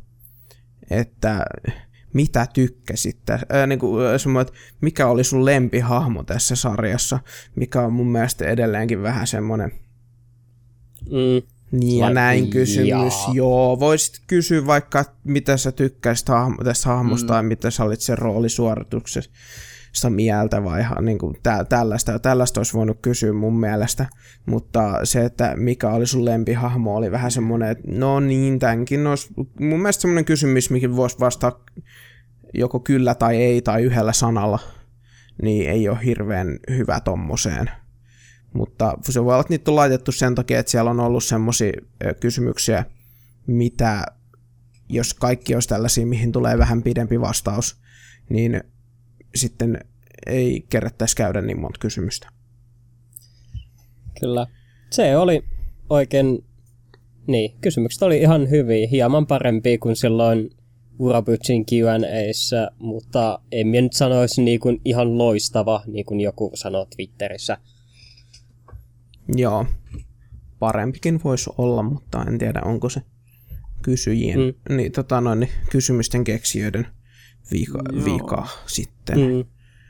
että mitä tykkäsit, ää, niin kuin, että mikä oli sun lempihahmo tässä sarjassa, mikä on mun mielestä edelleenkin vähän semmoinen mm. niin ja näin kysymys. Jaa. Joo, voisit kysyä vaikka, mitä sä tykkäisit hahmo, tästä hahmosta mm. ja mitä sä olit sen roolisuorituksessa mieltä vai ihan niin kuin tä- tällaista. Tällaista olisi voinut kysyä mun mielestä, mutta se, että mikä oli sun lempihahmo, oli vähän semmoinen, että no niin, tämänkin olisi mun mielestä semmoinen kysymys, mikä voisi vastata joko kyllä tai ei tai yhdellä sanalla, niin ei ole hirveän hyvä tommoseen. Mutta se voi olla, että niitä on laitettu sen takia, että siellä on ollut semmoisia kysymyksiä, mitä jos kaikki olisi tällaisia, mihin tulee vähän pidempi vastaus, niin sitten ei kerättäisi käydä niin monta kysymystä. Kyllä. Se oli oikein, niin, kysymykset oli ihan hyviä, hieman parempia kuin silloin Urabytsin Q&Aissa, mutta en minä nyt sanoisi niin kuin ihan loistava, niin kuin joku sanoo Twitterissä. Joo, parempikin voisi olla, mutta en tiedä onko se kysyjien, mm. niin, tota noin, niin kysymysten keksijöiden vika, vika sitten. Mm.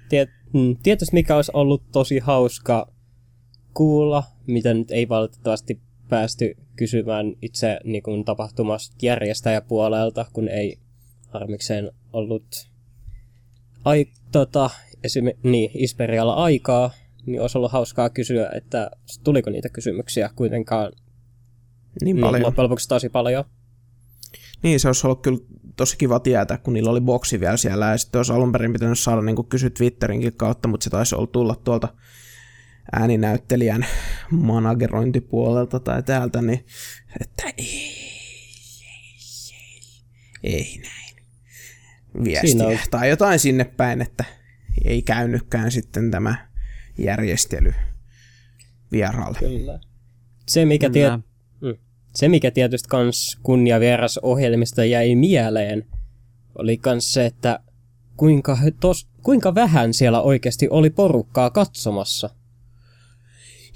Tiet, mm, tietysti mikä olisi ollut tosi hauska kuulla, mitä nyt ei valitettavasti päästy kysymään itse niin kuin, tapahtumasta järjestäjäpuolelta, kun ei harmikseen ollut ai, tota, esim, niin, Isperialla aikaa, niin olisi ollut hauskaa kysyä, että tuliko niitä kysymyksiä kuitenkaan niin, paljon. niin loppujen lopuksi tosi paljon. Niin, se olisi ollut kyllä tosi kiva tietää, kun niillä oli boksi vielä siellä, ja sitten olisi alun perin pitänyt saada niin kysyä Twitterinkin kautta, mutta se taisi olla tulla tuolta ääninäyttelijän managerointipuolelta tai täältä, niin että ei, ei, ei, ei näin viestiä on... tai jotain sinne päin, että ei käynytkään sitten tämä järjestely vieraalle. Kyllä. Se, mikä, tie... Mm. se, mikä tietysti kans vieras ohjelmista jäi mieleen, oli kans se, että kuinka, tos, kuinka vähän siellä oikeasti oli porukkaa katsomassa.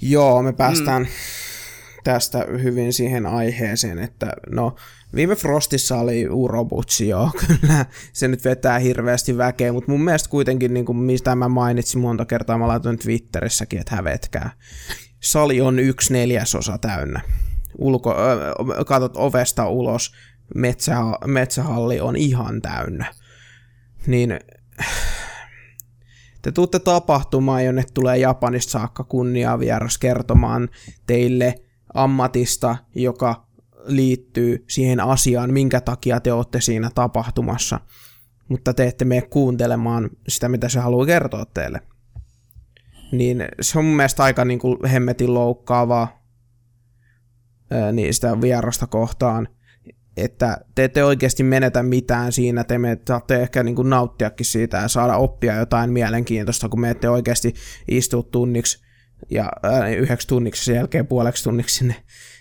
Joo, me päästään mm. tästä hyvin siihen aiheeseen, että no Viime Frostissa oli Urobutsi, joo, kyllä. Se nyt vetää hirveästi väkeä, mutta mun mielestä kuitenkin, niin kuin mistä mä mainitsin monta kertaa, mä laitoin Twitterissäkin, että hävetkää. Sali on yksi neljäsosa täynnä. Ulko, äh, katot ovesta ulos, metsä, metsähalli on ihan täynnä. Niin te tuutte tapahtumaan, jonne tulee Japanista saakka kunnia vieras kertomaan teille ammatista, joka liittyy siihen asiaan, minkä takia te olette siinä tapahtumassa, mutta te ette mene kuuntelemaan sitä, mitä se haluaa kertoa teille. Niin se on mun mielestä aika niin kuin hemmetin loukkaavaa niin sitä vierasta kohtaan, että te ette oikeasti menetä mitään siinä, te saatte ehkä niin kuin nauttiakin siitä ja saada oppia jotain mielenkiintoista, kun me ette oikeasti istu tunniksi ja ää, yhdeksi tunniksi sen jälkeen puoleksi tunniksi sinne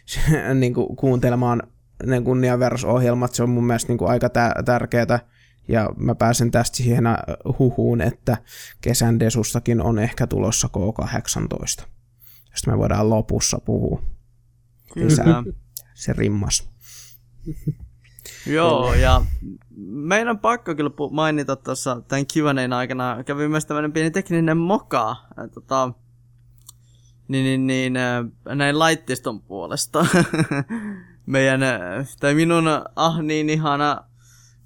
niin kuin kuuntelemaan ne kunnianverosohjelmat, se on mun mielestä niin kuin aika tä- tärkeää. Ja mä pääsen tästä siihen huhuun, että kesän desussakin on ehkä tulossa K18. Josta me voidaan lopussa puhua. Kyllä. Se rimmas. Joo, ja meidän pakko kyllä mainita tuossa tämän Q&A'n aikana, kävi myös tämmöinen pieni tekninen moka, tota, niin, niin, niin näin laitteiston puolesta. meidän, tai minun ah niin ihana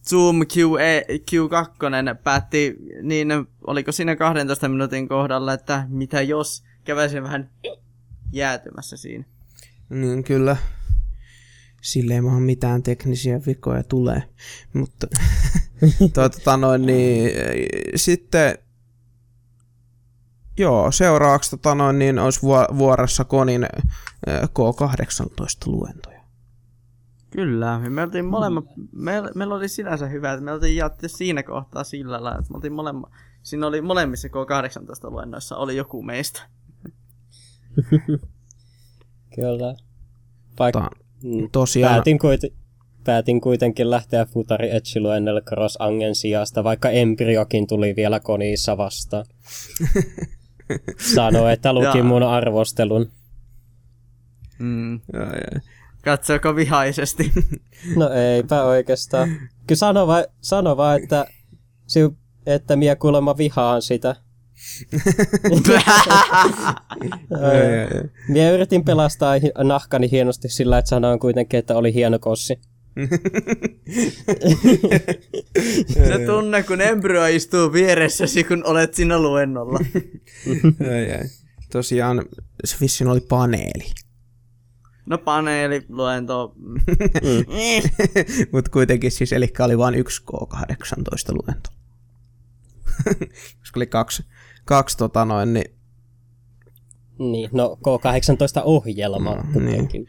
Zoom QE, Q2 päätti, niin oliko siinä 12 minuutin kohdalla, että mitä jos käväisin vähän jäätymässä siinä. Niin kyllä. Sille ei vaan mitään teknisiä vikoja tulee. Mutta tota noin, niin sitten Joo, seuraavaksi tota noin, niin olisi vuorossa Konin K18-luentoja. Kyllä, me oltiin molemmat, me, meillä oli sinänsä hyvä, että me oltiin jaettu siinä kohtaa sillä lailla, että me oltiin molemmat, siinä oli molemmissa K18-luennoissa oli joku meistä. Kyllä. Vaikka Ta- tosiaan... päätin, kuiten, päätin kuitenkin lähteä Futari Etchiluennelle Cross Angen sijasta, vaikka Embryokin tuli vielä koniissa vastaan. Sanoi, että luki mun arvostelun. Mm. Katsoiko vihaisesti? no eipä oikeastaan. Kyllä sano, va- sano vaan, että, että minä kuulemma vihaan sitä. Minä yritin pelastaa nahkani hienosti sillä, että sanoin kuitenkin, että oli hieno kossi. Se tunne, kun embryo istuu vieressäsi, kun olet siinä luennolla. Tosiaan se vissin oli paneeli. No paneeli, luento. Mm. Mutta kuitenkin siis, eli oli vain yksi K18 luento. Koska oli kaksi, kaksi tota noin, niin... Niin, no K18-ohjelma mm, niin.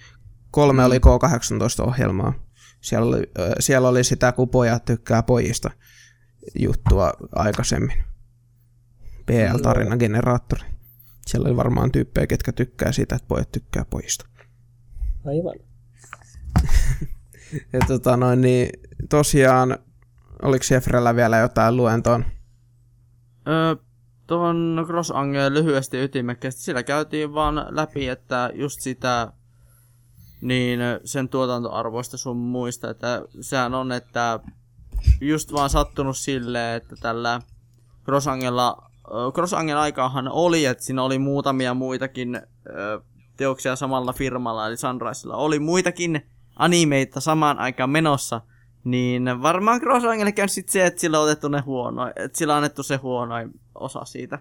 Kolme oli K18-ohjelmaa. Siellä oli, siellä oli sitä, kun pojat tykkää pojista juttua aikaisemmin. PL-tarinageneraattori. Siellä oli varmaan tyyppejä, ketkä tykkää siitä, että pojat tykkää pojista. Aivan. ja tota noin, niin tosiaan, oliko Jeffrellä vielä jotain luentoon? Öö, tuohon Cross Angeen lyhyesti ytimekkäästi, sillä käytiin vaan läpi, että just sitä niin sen tuotantoarvoista sun muista, että sehän on, että just vaan sattunut silleen, että tällä Crossangella, Crossangel aikaahan oli, että siinä oli muutamia muitakin teoksia samalla firmalla, eli Sunrisella oli muitakin animeita samaan aikaan menossa, niin varmaan Crossangelle käy sitten se, että sillä on otettu ne huono, että sillä on annettu se huonoin osa siitä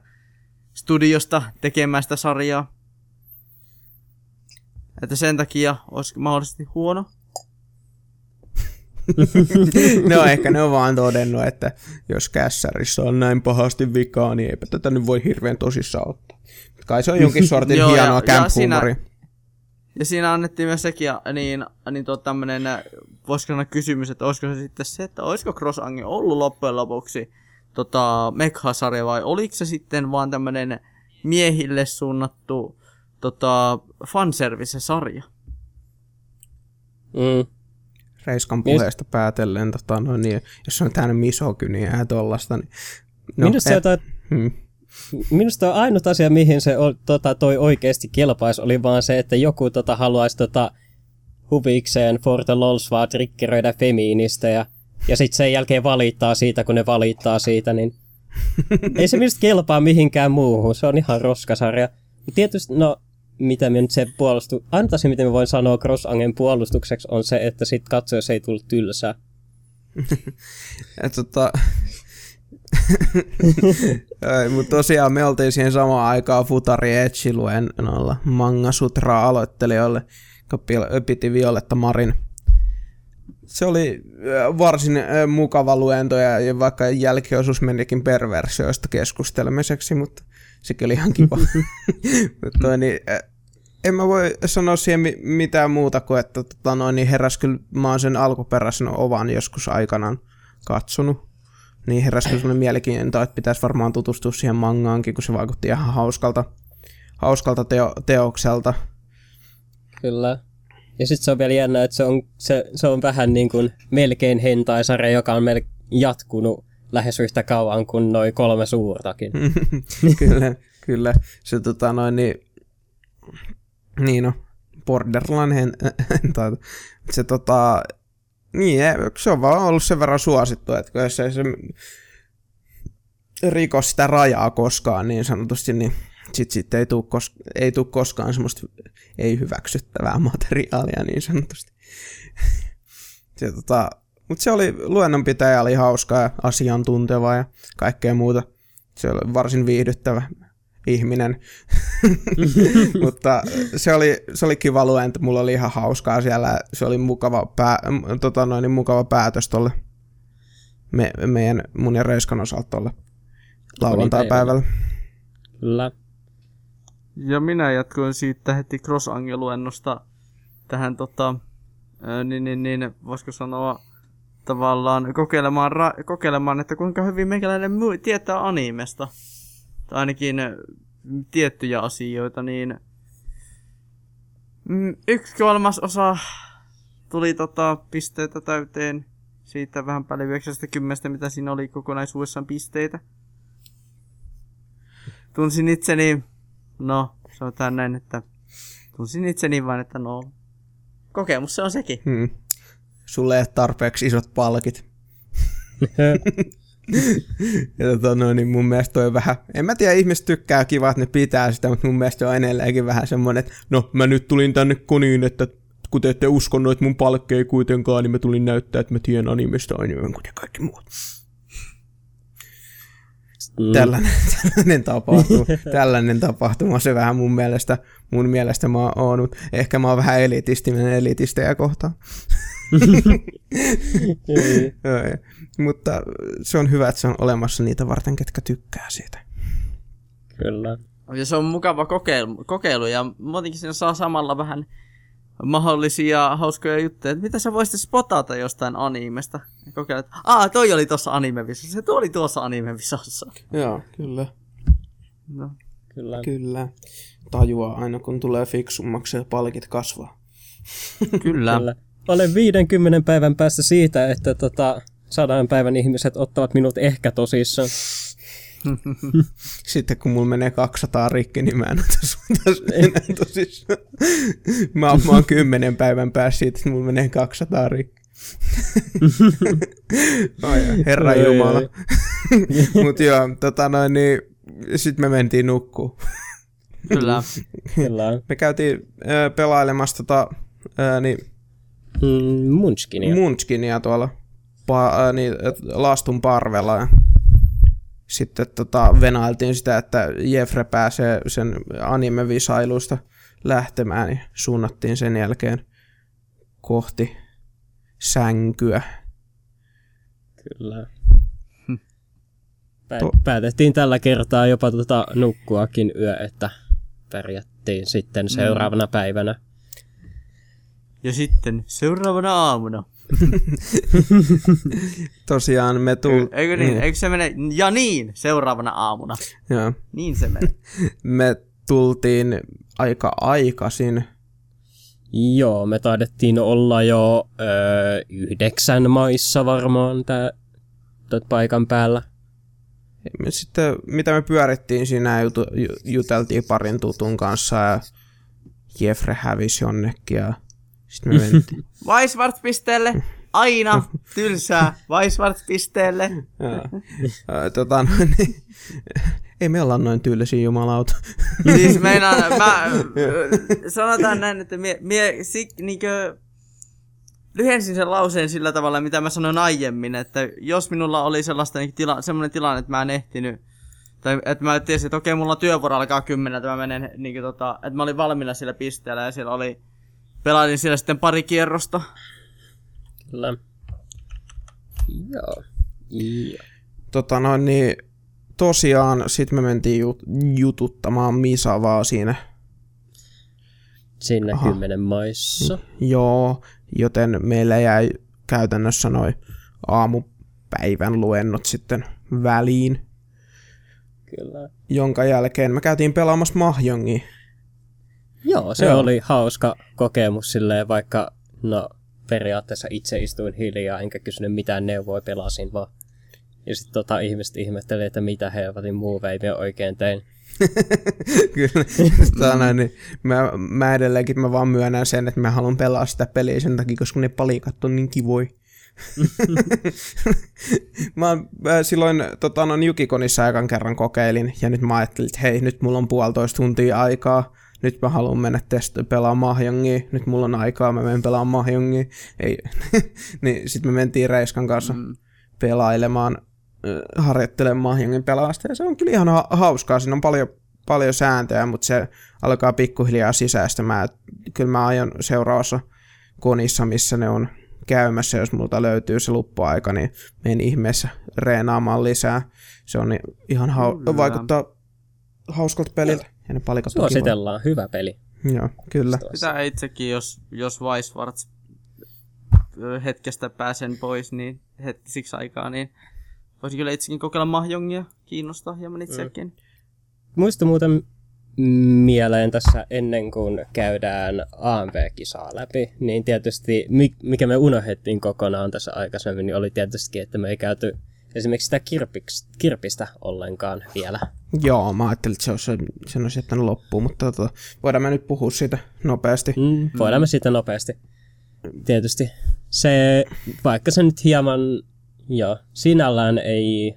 studiosta tekemään sitä sarjaa. Että sen takia olisi mahdollisesti huono. no ehkä ne on vaan todennut, että jos kässärissä on näin pahasti vikaa, niin eipä tätä nyt voi hirveän tosissaan ottaa. Kai se on jonkin sortin Joo, hienoa camp ja, ja siinä annettiin myös sekin, niin, niin tuo tämmönen, voisiko sanoa kysymys, että olisiko se sitten se, että olisiko Cross Ange ollut loppujen lopuksi tota, Mekha-sarja vai oliko se sitten vaan tämmönen miehille suunnattu tota, fanservice-sarja. Mm. Reiskan puheesta niin. päätellen, tota, no niin, jos on täynnä misokyniä ja tollasta, niin... No, Minusta, et, toi, hmm. minusta ainut asia, mihin se tota, toi oikeasti kelpaisi, oli vaan se, että joku tota, haluaisi tota, huvikseen for the lols vaan trikkeröidä femiinistä ja, ja sitten sen jälkeen valittaa siitä, kun ne valittaa siitä, niin ei se minusta kelpaa mihinkään muuhun. Se on ihan roskasarja. Tietysti, no mitä me nyt se puolustu... Ainut asia, mitä me voin sanoa Crossangen puolustukseksi, on se, että sit katsoja ei tullut tylsää. ja tota, Mutta tosiaan me oltiin siihen samaan aikaan Futari Etsi luennolla Manga Sutra aloittelijoille, joka piti Violetta Marin. Se oli varsin mukava luento ja vaikka jälkiosuus menikin perversioista keskustelemiseksi, mutta sekin oli ihan kiva. mutta niin, en mä voi sanoa siihen mitään muuta kuin, että tota, noin, niin heräs kyllä, mä oon sen alkuperäisen ovan joskus aikanaan katsonut. Niin heräs kyllä sellainen mielenkiinto, että pitäisi varmaan tutustua siihen mangaankin, kun se vaikutti ihan hauskalta, hauskalta teo, teokselta. Kyllä. Ja sitten se on vielä jännä, että se on, se, se on vähän niin kuin melkein hentaisarja, joka on mel- jatkunut lähes yhtä kauan kuin noin kolme suurtakin. kyllä, kyllä. Se tota noin, niin niin no, Borderline hen, hen, se tota, niin, se on vaan ollut sen verran suosittu, että jos ei se riko sitä rajaa koskaan niin sanotusti, niin sit, sit ei tule kos, ei tuu koskaan semmoista ei hyväksyttävää materiaalia niin sanotusti. se, tota, mutta se oli, luennonpitäjä oli hauska ja asiantunteva ja kaikkea muuta. Se oli varsin viihdyttävä ihminen. Mutta se oli, se oli kiva luento, mulla oli ihan hauskaa siellä. Se oli mukava, pää, tota noin, niin mukava päätös tuolle me, meidän mun ja Reiskan osalta tuolle lauantai-päivällä. Kyllä. Ja minä jatkoin siitä heti cross luennosta tähän tota, niin, niin, niin, voisiko sanoa, tavallaan kokeilemaan, ra- kokeilemaan, että kuinka hyvin meikäläinen tietää animesta tai ainakin tiettyjä asioita, niin mm, yksi kolmas osa tuli tota pisteitä täyteen siitä vähän päälle 90, mitä siinä oli kokonaisuudessaan pisteitä. Tunsin itseni, no sanotaan näin, että tunsin itseni vain, että no kokemus se on sekin. Hmm. Sulle ei tarpeeksi isot palkit. ja tota, no, niin mun mielestä toi vähän, en mä tiedä, ihmiset tykkää kiva, että ne pitää sitä, mutta mun mielestä on edelleenkin vähän semmoinen, että no mä nyt tulin tänne koniin, että kun te ette uskonut, että mun palkki ei kuitenkaan, niin mä tulin näyttää, että mä tiedän animesta enemmän kuin kaikki muut. Mm. Tällainen, tällainen, tapahtuu, tällainen tapahtuma se vähän mun mielestä, mun mielestä mä oon, ehkä mä oon vähän elitistinen elitistejä kohtaan. Mutta se on hyvä, että se on olemassa niitä varten, ketkä tykkää siitä. Kyllä. Ja se on mukava kokeilu, kokeilu ja muutenkin siinä saa samalla vähän mahdollisia hauskoja juttuja, että mitä sä voisit spotata jostain animesta. Ja kokeilla, että Aa, toi oli tuossa animevisassa, se tuo oli tuossa animevisassa. Joo, kyllä. No. Kyllä. Kyllä. Tajuaa aina, kun tulee fiksummaksi ja palkit kasvaa. Kyllä. kyllä. Olen 50 päivän päässä siitä, että tota, sadan päivän ihmiset ottavat minut ehkä tosissaan. Sitten kun mulla menee 200 rikki, niin mä en enää tosissaan. Mä, oon, mä oon 10 päivän päässä siitä, että mulla menee 200 rikki. Oi, herra Jumala. Mut joo, tota noin, niin sit me mentiin nukkuu. Kyllä. Kyllä. Me käytiin äh, pelailemassa tota, äh, niin, mm, Munchkinia. Munchkinia tuolla pa, äh, niin, laastun parvella. Sitten tota, venailtiin sitä, että Jeffre pääsee sen anime-visailuista lähtemään, niin suunnattiin sen jälkeen kohti sänkyä. Kyllä. Pä- päätettiin tällä kertaa jopa tota nukkuakin yö, että pärjättiin sitten seuraavana mm. päivänä. Ja sitten seuraavana aamuna Tosiaan me tul... Eikö niin? Mm. Eikö se mene? Ja niin, seuraavana aamuna. Joo. Niin se menee. me tultiin aika aikaisin. Joo, me taidettiin olla jo öö, yhdeksän maissa varmaan tää, paikan päällä. Me sitten, mitä me pyörittiin siinä, jutu, juteltiin parin tutun kanssa ja Jeffre hävisi jonnekin ja sitten me mentiin. Weiswart-pisteelle. Aina tylsää. Weiswart-pisteelle. tota, no, niin, ei me olla noin tylsiä jumalauta. siis meinaan, mä, sanotaan näin, että mie, mie sik, niinkö, lyhensin sen lauseen sillä tavalla, mitä mä sanoin aiemmin, että jos minulla oli sellaista niin tila, semmoinen tilanne, että mä en ehtinyt, tai että mä tiesin, että okei, mulla työvuoro alkaa kymmeneltä, mä menen, niin kuin, tota, että mä olin valmiina sillä pisteellä ja siellä oli, pelailin siellä sitten pari kierrosta. Kyllä. Joo. Joo. Tota noin, niin tosiaan sit me mentiin jut- jututtamaan Misavaa siinä. Sinne Aha. kymmenen maissa. Joo, joten meillä jäi käytännössä noin aamupäivän luennot sitten väliin, Kyllä. jonka jälkeen me käytiin pelaamassa Mahjongia. Joo, se Joo. Oli hauska kokemus silleen, vaikka no periaatteessa itse istuin hiljaa, enkä kysynyt mitään neuvoa, pelasin vaan. Ja sitten tota, ihmiset ihmetteli, että mitä helvetin muu veimiä oikein tein. Kyllä. Tota noin, niin mä, mä edelleenkin mä vaan myönnän sen, että mä haluan pelaa sitä peliä sen takia, koska ne palikat on niin kivoi. mä, mä silloin tota, no, Jukikonissa ekan kerran kokeilin, ja nyt mä ajattelin, että hei, nyt mulla on puolitoista tuntia aikaa, nyt mä haluan mennä testi- pelaamaan Mahjongia, nyt mulla on aikaa, mä menen pelaamaan Mahjongia. Ei. niin sitten me mentiin Reiskan kanssa Mm. pelailemaan, harjoittelemaan Mahjongin pelaamista, ja se on kyllä ihan ha- hauskaa, siinä on paljon, paljon sääntöjä, mutta se alkaa pikkuhiljaa sisäistämään. Kyllä mä aion seuraavassa konissa, missä ne on käymässä, jos multa löytyy se luppuaika, niin menen ihmeessä reenaamaan lisää. Se on ihan hau- vaikuttaa hauskalta peliltä. Ja ne palikat. Suositellaan, hyvä peli. Joo, kyllä. Sitä itsekin, jos, jos Weiswarts ö, hetkestä pääsen pois, niin hetkiseksi aikaa, niin voisin kyllä itsekin kokeilla mahjongia, kiinnostaa hieman itsekin. Mm. Muista muuten mieleen tässä ennen kuin käydään AMV-kisaa läpi, niin tietysti mi- mikä me unohdettiin kokonaan tässä aikaisemmin, niin oli tietysti, että me ei käyty esimerkiksi sitä kirpiks, kirpistä ollenkaan vielä. Joo, mä ajattelin, että se olisi, sen olisi jättänyt loppuun, mutta tota, voidaan me nyt puhua siitä nopeasti. Mm, voidaan me siitä nopeasti. Tietysti se, vaikka se nyt hieman, joo, sinällään ei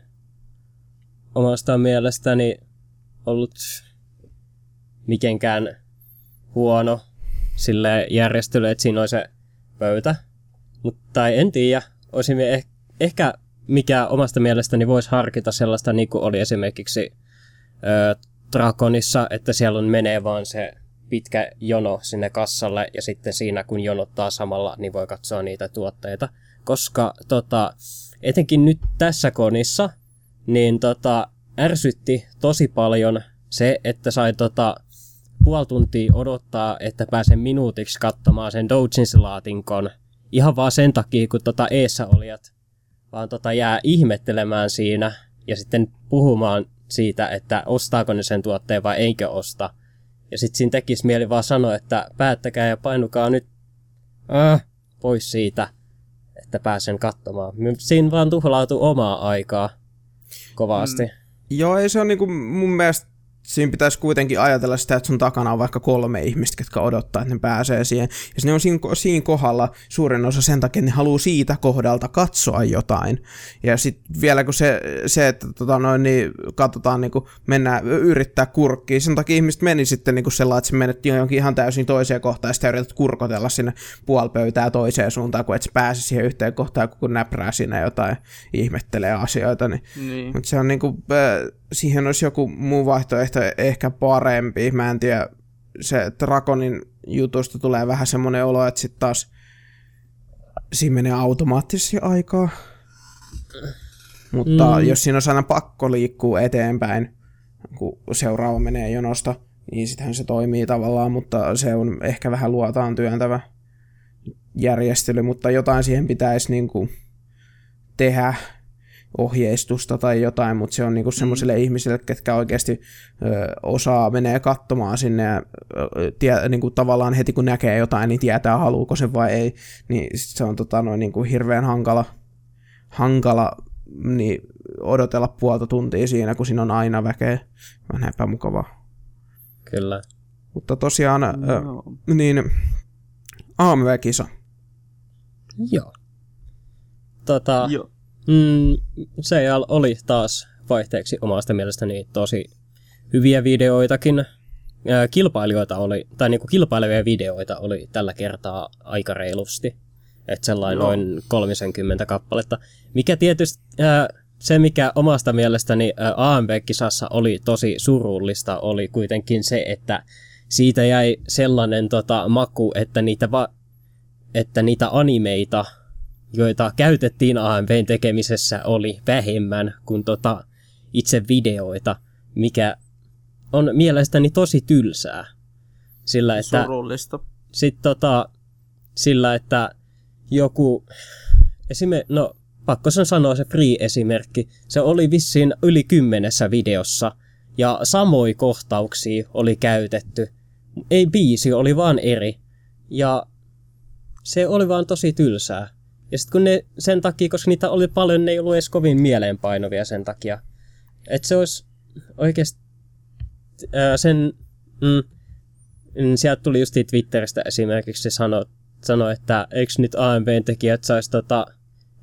omasta mielestäni ollut mitenkään huono sille järjestely, että siinä oli se pöytä. Mutta en tiedä, olisimme eh- ehkä mikä omasta mielestäni voisi harkita sellaista, niin kuin oli esimerkiksi ö, Drakonissa, että siellä on menee vaan se pitkä jono sinne kassalle ja sitten siinä kun jonottaa samalla, niin voi katsoa niitä tuotteita. Koska tota, etenkin nyt tässä konissa, niin tota, ärsytti tosi paljon se, että sai tota, puoli tuntia odottaa, että pääsen minuutiksi katsomaan sen Doujinsilaatin Ihan vaan sen takia, kun tota eessä olijat vaan tota jää ihmettelemään siinä ja sitten puhumaan siitä, että ostaako ne sen tuotteen vai eikö osta. Ja sitten siinä tekisi mieli vaan sanoa, että päättäkää ja painukaa nyt äh, pois siitä, että pääsen katsomaan. Siinä vaan tuhlautuu omaa aikaa kovasti. Mm. Joo, ei se on niinku mun mielestä siinä pitäisi kuitenkin ajatella sitä, että sun takana on vaikka kolme ihmistä, jotka odottaa, että ne pääsee siihen. Ja ne on siinä, siinä kohdalla suurin osa sen takia, että ne haluaa siitä kohdalta katsoa jotain. Ja sitten vielä kun se, se että tota noin, niin katsotaan, niin mennään yrittää kurkkiin, sen takia ihmiset meni sitten niin sellainen, että se menet johonkin ihan täysin toiseen kohtaan, ja sitten yrität kurkotella sinne puolipöytää toiseen suuntaan, kun et sä pääse siihen yhteen kohtaan, kun näprää siinä jotain, ihmettelee asioita. Niin. Niin. Mutta se on niinku, äh, siihen olisi joku muu vaihtoehto ehkä parempi. Mä en tiedä, se Dragonin jutusta tulee vähän semmoinen olo, että sitten taas siinä menee automaattisesti aikaa. Mutta mm. jos siinä on aina pakko liikkua eteenpäin, kun seuraava menee jonosta, niin sittenhän se toimii tavallaan, mutta se on ehkä vähän luotaan työntävä järjestely, mutta jotain siihen pitäisi niinku tehdä ohjeistusta tai jotain, mutta se on niinku semmoisille mm. ihmisille, ketkä oikeasti ö, osaa, menee katsomaan sinne ja ö, tie, niinku tavallaan heti kun näkee jotain, niin tietää haluuko se vai ei, niin se on tota, noin, niinku hirveän hankala, hankala niin odotella puolta tuntia siinä, kun siinä on aina väkeä. Vähän epämukavaa. Kyllä. Mutta tosiaan, No. ö, niin AMV-kisa. Joo. Tota, Joo. Mm, se oli taas vaihteeksi omasta mielestäni tosi hyviä videoitakin. Kilpailijoita oli, tai niinku kilpailevia videoita oli tällä kertaa aika reilusti. että sellainen noin 30 kappaletta. Mikä tietysti ää, se, mikä omasta mielestäni AMV-kisassa oli tosi surullista, oli kuitenkin se, että siitä jäi sellainen tota, maku, että niitä, va- että niitä animeita, joita käytettiin AMVn tekemisessä, oli vähemmän kuin tota, itse videoita, mikä on mielestäni tosi tylsää. Sillä, että, Surullista. Sit, tota, sillä, että joku, esimerkiksi, no pakko sen sanoa se Free-esimerkki, se oli vissiin yli kymmenessä videossa, ja samoja kohtauksia oli käytetty. Ei biisi, oli vaan eri. Ja se oli vaan tosi tylsää. Ja sitten kun ne sen takia, koska niitä oli paljon, ne ei ollut edes kovin mieleenpainovia sen takia. Että se olisi oikeasti ää, sen... Mm, sieltä tuli just Twitteristä esimerkiksi se sano, sano että eikö nyt AMVn tekijät saisi tota,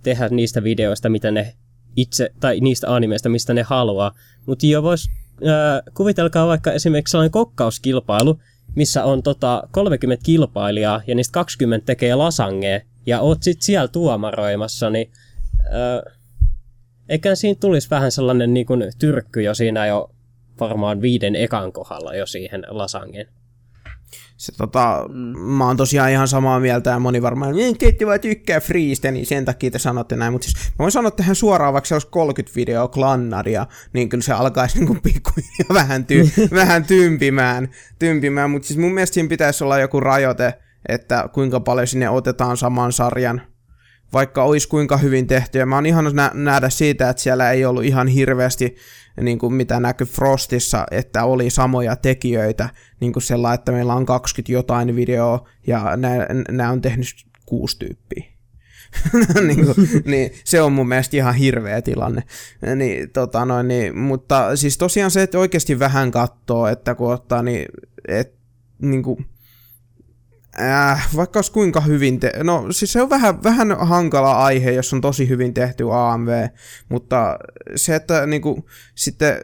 tehdä niistä videoista, mitä ne itse, tai niistä animeista, mistä ne haluaa. Mutta jo vois, ää, kuvitelkaa vaikka esimerkiksi sellainen kokkauskilpailu, missä on tota 30 kilpailijaa ja niistä 20 tekee lasangea ja oot sit siellä tuomaroimassa, niin ää, eikä siinä tulisi vähän sellainen niin kuin, tyrkky jo siinä jo varmaan viiden ekan kohdalla jo siihen lasangeen. Se, tota, mm. Mä oon tosiaan ihan samaa mieltä ja moni varmaan, niin te ette vaan tykkää Freestä, niin sen takia te sanotte näin. Mutta siis mä voin sanoa tähän suoraan, vaikka se olisi 30 videoa klannaria, niin kyllä se alkaisi niin pikkuhiljaa vähän, ty- vähän tympimään. tympimään. Mutta siis mun mielestä siinä pitäisi olla joku rajoite, että kuinka paljon sinne otetaan saman sarjan vaikka olisi kuinka hyvin tehty. Ja mä oon ihan nä- nähdä siitä, että siellä ei ollut ihan hirveästi niin kuin mitä näkyy Frostissa, että oli samoja tekijöitä, niin kuin sellainen, että meillä on 20 jotain videoa ja nämä on tehnyt kuusi tyyppiä. niin, kuin, niin, se on mun mielestä ihan hirveä tilanne. Niin, tota noin, niin, mutta siis tosiaan se, että oikeasti vähän katsoo, että kun ottaa, niin, et, niin kuin, Äh, vaikka olisi kuinka hyvin te... No siis se on vähän, vähän hankala aihe, jos on tosi hyvin tehty AMV, mutta se, että niinku, sitten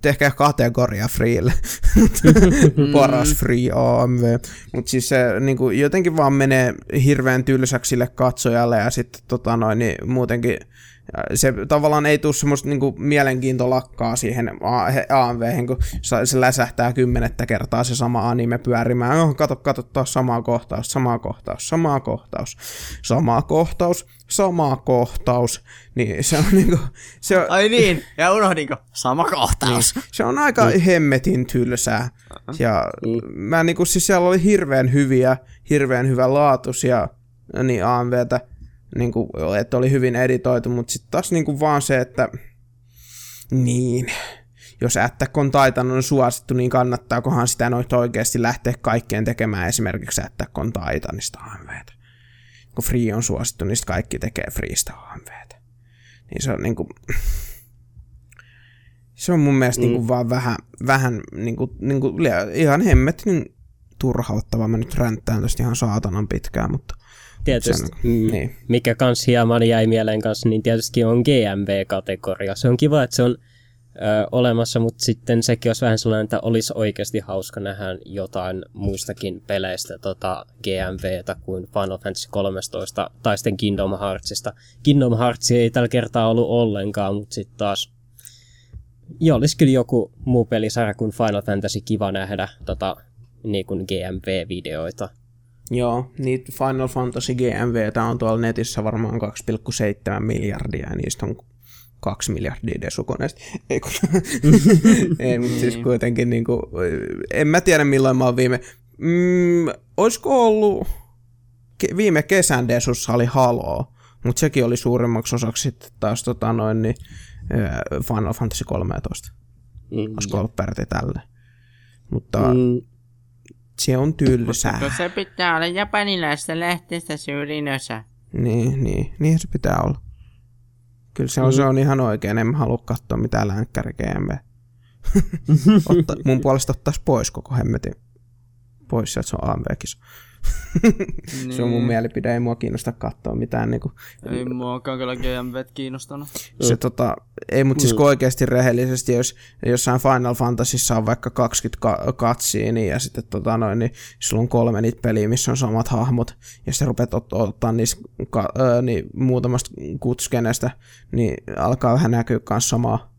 tehkää kategoria freelle. Paras free AMV. Mutta siis se niinku, jotenkin vaan menee hirveän tylsäksi sille katsojalle ja sitten tota noin, niin muutenkin se tavallaan ei tule semmoista niinku mielenkiintolakkaa siihen AMV, kun se läsähtää kymmenettä kertaa se sama anime pyörimään. Oh, kato, kato taas samaa kohtaus, samaa kohtaus, samaa kohtaus, samaa kohtaus, sama kohtaus. Niin se on niinku... Se on, Ai niin, ja unohdinko? Sama kohtaus. Niin, se on aika mm. hemmetin tylsää. Ja mm. mä niinku, siis siellä oli hirveän hyviä, hirveän hyvä laatuisia niin AMVtä, niin kuin, että oli hyvin editoitu, mutta sitten taas niin kuin vaan se, että niin, jos Attack on Titan on suosittu, niin kannattaakohan sitä noita oikeasti lähteä kaikkeen tekemään esimerkiksi Attack on Titanista AMVtä. Kun Free on suosittu, niin kaikki tekee Freesta AMVtä. Niin se on niinku... Se on mun mielestä mm. niinku vaan vähän, vähän niinku, niinku, ihan hemmetin turhauttava. Mä nyt ränttään tästä ihan saatanan pitkään, mutta tietysti, mm, niin. mikä kans hieman jäi mieleen kanssa, niin tietysti on GMV-kategoria. Se on kiva, että se on ö, olemassa, mutta sitten sekin olisi vähän sellainen, että olisi oikeasti hauska nähdä jotain muistakin peleistä tota GMVtä kuin Final Fantasy 13 tai sitten Kingdom Heartsista. Kingdom Hearts ei tällä kertaa ollut ollenkaan, mutta sitten taas Joo, olisi kyllä joku muu pelisarja kuin Final Fantasy kiva nähdä tota, niin kuin GMV-videoita. Joo, niitä Final Fantasy GMV on tuolla netissä varmaan 2,7 miljardia ja niistä on 2 miljardia desukoneista. Ei, kun, ei mutta siis niin. kuitenkin niin kuin, en mä tiedä milloin mä oon viime... Mm, olisiko ollut... Ke, viime kesän desussa oli Halo, mutta sekin oli suurimmaksi osaksi sitten taas tota noin, niin, Final Fantasy 13. Mm, olisiko ollut peräti tälle. Mutta mm, se on tylsää. Mutta se pitää olla japanilaista lähteestä suurin osa. Niin, niin, niin se pitää olla. Kyllä se on, mm. se on ihan oikein, en mä halua katsoa mitään länkkäri GMV. Otta, mun puolesta ottaisi pois koko hemmetin pois, että se on AMV-kisa. Se on mun mielipide, ei mua kiinnosta katsoa mitään niinku, Ei muakaan kyllä GMV kiinnostanut. se tota, ei mut siis kun oikeesti rehellisesti, jos jossain Final Fantasyssa on vaikka 20 ka- katsiini ja sitten tota noin, niin sulla on kolme niitä peliä, missä on samat hahmot, ja sitten rupeat ot- ottaa niistä ka- ö, niin muutamasta kutskenestä, niin alkaa vähän näkyä kans samaa,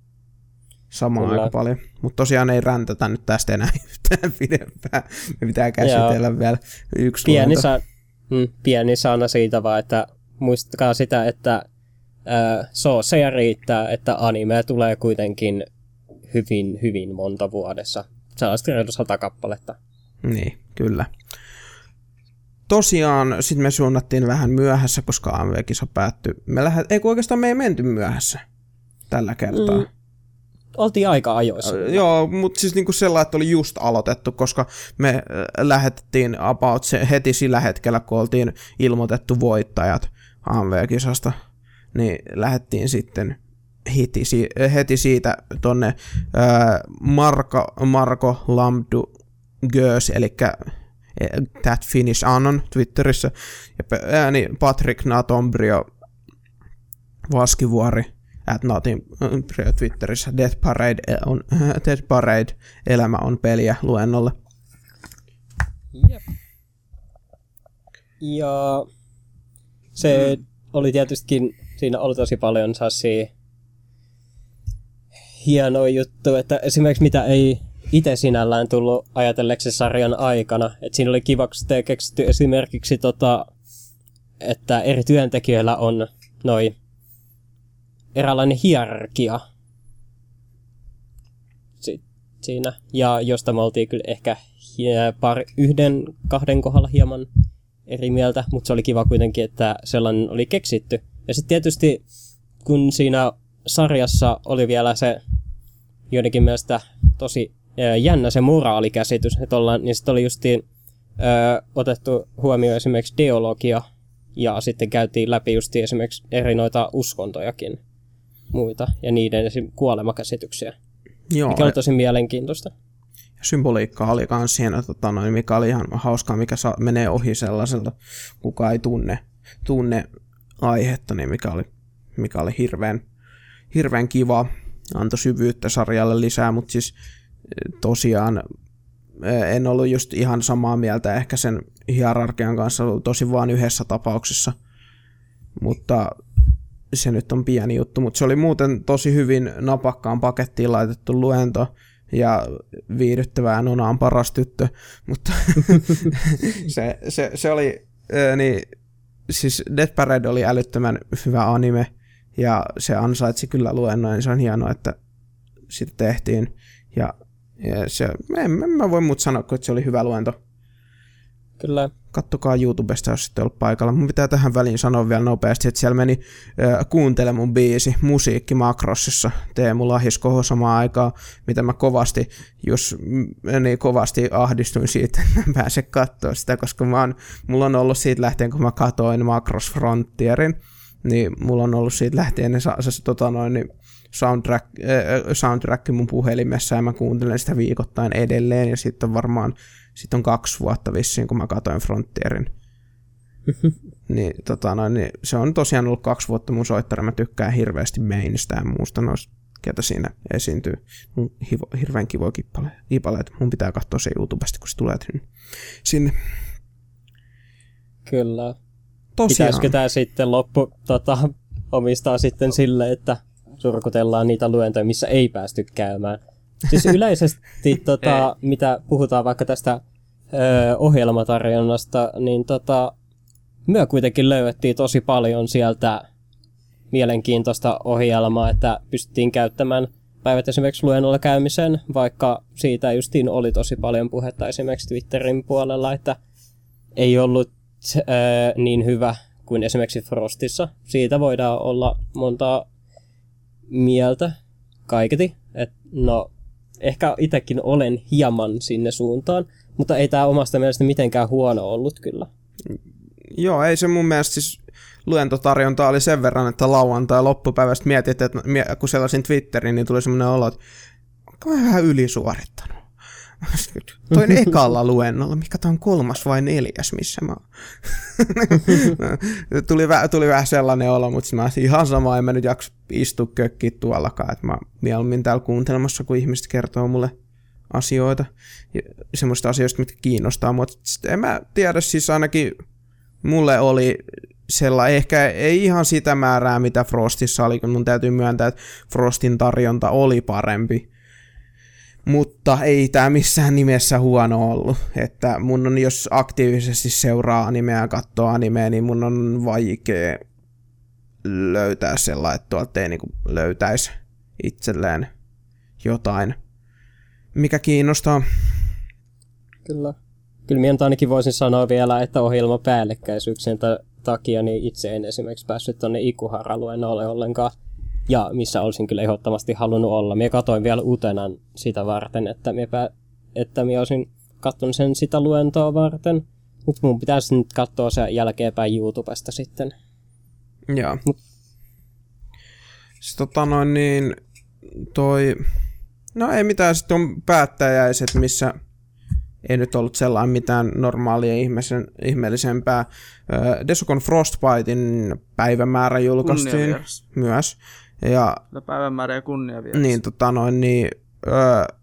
samaa Kyllä. aika paljon. Mutta tosiaan ei räntätä nyt tästä enää yhtään pidempään. Me pitää käsitellä Joo. vielä yksi Pieni, sa- mm, pieni sana siitä vaan, että muistakaa sitä, että äh, sooseja riittää, että anime tulee kuitenkin hyvin, hyvin monta vuodessa. Sellaista reilu sata kappaletta. Niin, kyllä. Tosiaan, sitten me suunnattiin vähän myöhässä, koska AMV-kisa päättyi. Me lähdet, ei kun oikeastaan me ei menty myöhässä tällä kertaa. Mm. Oltiin aika ajoissa. Joo, mutta siis niinku sellainen, että oli just aloitettu, koska me äh, lähetettiin about se heti sillä hetkellä, kun oltiin ilmoitettu voittajat AMV-kisasta, niin lähdettiin sitten heti, heti siitä tonne äh, Marko, Marko Lamdu Gös, eli That Finnish Anon Twitterissä, ja pe- ää, niin Patrick Natombrio Vaskivuori at Natombrio Twitterissä Death Parade on, Death Parade elämä on peliä luennolle. Jep. Ja se mm. oli tietystikin, siinä oli tosi paljon sellaisia hienoa juttu, että esimerkiksi mitä ei itse sinällään tullut ajatelleeksi sarjan aikana, että siinä oli kivaksi keksitty esimerkiksi tota, että eri työntekijöillä on noin eräänlainen hierarkia. Si- siinä, ja josta me oltiin kyllä ehkä pari, yhden, kahden kohdalla hieman eri mieltä, mutta se oli kiva kuitenkin, että sellainen oli keksitty. Ja sitten tietysti, kun siinä sarjassa oli vielä se joidenkin mielestä tosi jännä se moraalikäsitys, että ollaan, niin sitten oli justiin ää, otettu huomioon esimerkiksi deologia, ja sitten käytiin läpi justiin esimerkiksi eri noita uskontojakin muita, ja niiden esim. kuolemakäsityksiä, Joo, mikä oli tosi mielenkiintoista. symboliikka oli kans siinä, tota, noin, mikä oli ihan hauskaa, mikä sa- menee ohi sellaiselta, kuka ei tunne, tunne aihetta, niin mikä oli, mikä oli hirveän, hirveän kiva, antoi syvyyttä sarjalle lisää, mutta siis eh, tosiaan eh, en ollut just ihan samaa mieltä ehkä sen hierarkian kanssa tosi vaan yhdessä tapauksessa, mutta se nyt on pieni juttu, mutta se oli muuten tosi hyvin napakkaan pakettiin laitettu luento, ja viihdyttävää Nona on paras tyttö, mutta se, se, se oli, ää, niin, siis Death Parade oli älyttömän hyvä anime, ja se ansaitsi kyllä luennoin, se on hienoa, että sitä tehtiin, ja, ja se, en, en mä voi muuta sanoa, että se oli hyvä luento. Kyllä. Kattokaa YouTubesta, jos ette ollut paikalla. Mun pitää tähän väliin sanoa vielä nopeasti, että siellä meni äh, Kuuntele mun biisi, musiikki Makrossissa, Teemu Lahiskoho samaan aikaan, mitä mä kovasti, jos niin kovasti ahdistuin siitä, että mä pääse katsoa sitä, koska mä oon, mulla on ollut siitä lähtien, kun mä katoin Macross Frontierin, niin mulla on ollut siitä lähtien ne, sa- se, tota noin, niin soundtrack, äh, soundtrack mun puhelimessa ja mä kuuntelen sitä viikoittain edelleen ja sitten varmaan sitten on kaksi vuotta vissiin, kun mä katsoin Frontierin. niin, tota, no, niin, se on tosiaan ollut kaksi vuotta mun soittara. Mä tykkään hirveästi Mainista ja muusta noista, ketä siinä esiintyy. Mun hivo, hirveän kivoja kippale, kippaleita. Mun pitää katsoa se YouTubesta, kun se tulee sinne. Kyllä. Tosiaan. Pitäisikö tämä sitten loppu tota, omistaa sitten sille, että surkutellaan niitä luentoja, missä ei päästy käymään. Siis yleisesti, tota, mitä puhutaan vaikka tästä ö, ohjelmatarjonnasta, niin tota, myö kuitenkin löydettiin tosi paljon sieltä mielenkiintoista ohjelmaa, että pystyttiin käyttämään päivät esimerkiksi luennolla käymiseen, vaikka siitä justiin oli tosi paljon puhetta esimerkiksi Twitterin puolella, että ei ollut ö, niin hyvä kuin esimerkiksi Frostissa. Siitä voidaan olla monta mieltä kaiketi. Et, no, ehkä itsekin olen hieman sinne suuntaan, mutta ei tämä omasta mielestä mitenkään huono ollut kyllä. Joo, ei se mun mielestä siis luentotarjonta oli sen verran, että lauantai loppupäivästä mietit, että kun sellaisin Twitteriin, niin tuli semmoinen olo, että onko vähän ylisuorittanut. Toin ekalla luennolla, mikä tämä on kolmas vai neljäs, missä mä tuli, vä, tuli vähän sellainen olo, mutta mä ihan sama, en mä nyt jaksa istua kökkiä tuollakaan, että mä mieluummin täällä kuuntelemassa, kun ihmiset kertoo mulle asioita, semmoista asioista, mitkä kiinnostaa, mutta en mä tiedä, siis ainakin mulle oli sellainen, ehkä ei ihan sitä määrää, mitä Frostissa oli, kun mun täytyy myöntää, että Frostin tarjonta oli parempi. Mutta ei tämä missään nimessä huono ollut. Että mun on, jos aktiivisesti seuraa animea ja katsoo animea, niin mun on vaikea löytää sellainen, että tuolta ei niinku löytäisi itselleen jotain, mikä kiinnostaa. Kyllä. Kyllä minä ainakin voisin sanoa vielä, että ohjelma päällekkäisyyksien takia niin itse en esimerkiksi päässyt tuonne Ikuhara-luennolle ollenkaan. Ja missä olisin kyllä ehdottomasti halunnut olla. Minä katoin vielä utenan sitä varten, että minä, pää, että minä olisin katsonut sen sitä luentoa varten. Mutta mun pitäisi nyt katsoa se jälkeenpäin YouTubesta sitten. Joo. Mut. Sitten tota noin niin, toi... No ei mitään, sitten on päättäjäiset, missä ei nyt ollut sellainen mitään normaalia ihmeisen, ihmeellisempää. Desukon Frostbitein päivämäärä julkaistiin myös. Ja, päivämäärä ja kunnia vielä. Niin, tota noin, niin ö,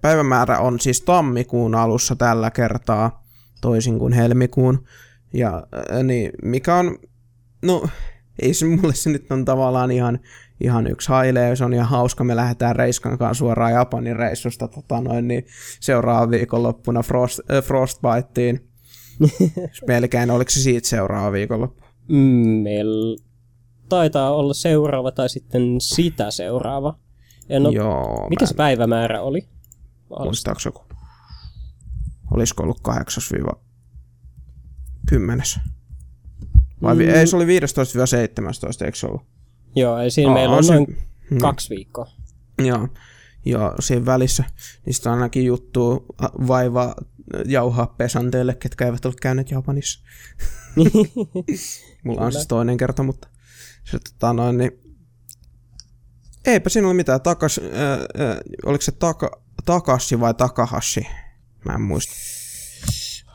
päivämäärä on siis tammikuun alussa tällä kertaa, toisin kuin helmikuun. Ja ö, niin, mikä on, no ei se mulle se nyt on tavallaan ihan, ihan yksi haile, se on ihan hauska, me lähdetään Reiskan kanssa suoraan Japanin reissusta tota noin, niin seuraava viikonloppuna Frost, äh, Frostbiteen. Melkein, oliko se siitä seuraava viikonloppu? Mm, meillä taitaa olla seuraava tai sitten sitä seuraava. En ole... Joo, Mikä se päivämäärä oli? Muistaako joku? Olisiko ollut 8-10? Vai mm. ei, se oli 15-17, eikö se ollut? Joo, ei siinä Aa, meillä on se... noin hmm. kaksi viikkoa. Joo, ja siinä välissä niistä on ainakin juttu vaiva jauhaa pesanteille, ketkä eivät ole käyneet Japanissa. Mulla on siis toinen kerta, mutta se tota noin, niin eipä siinä ole mitään. Takas, äh, äh, oliko se taka, Takashi vai Takahashi? Mä en muista.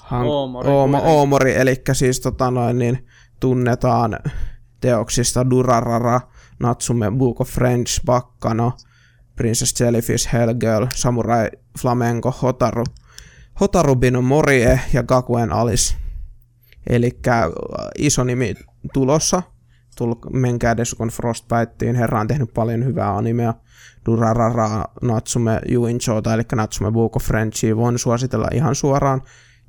Han- Oomori. Ooma, Oomori, eli siis tota noin, niin, tunnetaan teoksista Durarara, Natsume, Book of French, Bakkano, Princess Jellyfish, Hellgirl, Samurai Flamenco, Hotaru, Hotarubino Morie ja Gakuen Alice. Eli iso nimi tulossa. Tul, menkää Desukon Frostbiteen, herra on tehnyt paljon hyvää animea. Durarara, Natsume Yuinchota, eli Natsume Book of Frenchia voin suositella ihan suoraan.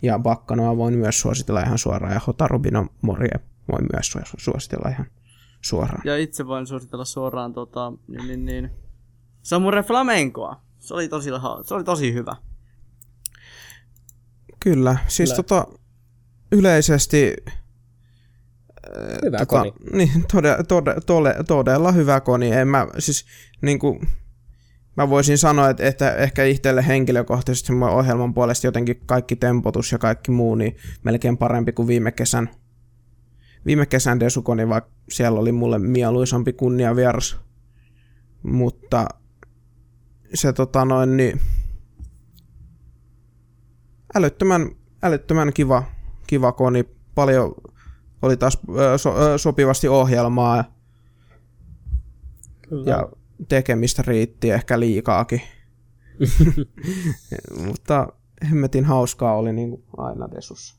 Ja Bakkanoa voin myös suositella ihan suoraan. Ja Hotarubino Morie voin myös suositella ihan suoraan. Ja itse voin suositella suoraan tota, niin, niin, niin. Samurai Flamencoa. Se oli tosi, se oli tosi hyvä. Kyllä, siis Kyllä. tota, yleisesti Hyvä tota, koni. Niin, tode, tode, tode, todella hyvä koni. En mä, siis, niin kuin, mä voisin sanoa, että, että ehkä itselle henkilökohtaisesti ohjelman puolesta jotenkin kaikki tempotus ja kaikki muu, niin melkein parempi kuin viime kesän viime kesän Desukoni, vaikka siellä oli mulle mieluisampi kunnia vieras. Mutta se tota noin, niin älyttömän, älyttömän kiva, kiva koni. Paljon oli taas so, sopivasti ohjelmaa Kyllä. ja tekemistä riitti ehkä liikaakin. Mutta hemmetin hauskaa oli niin kuin aina Desussa.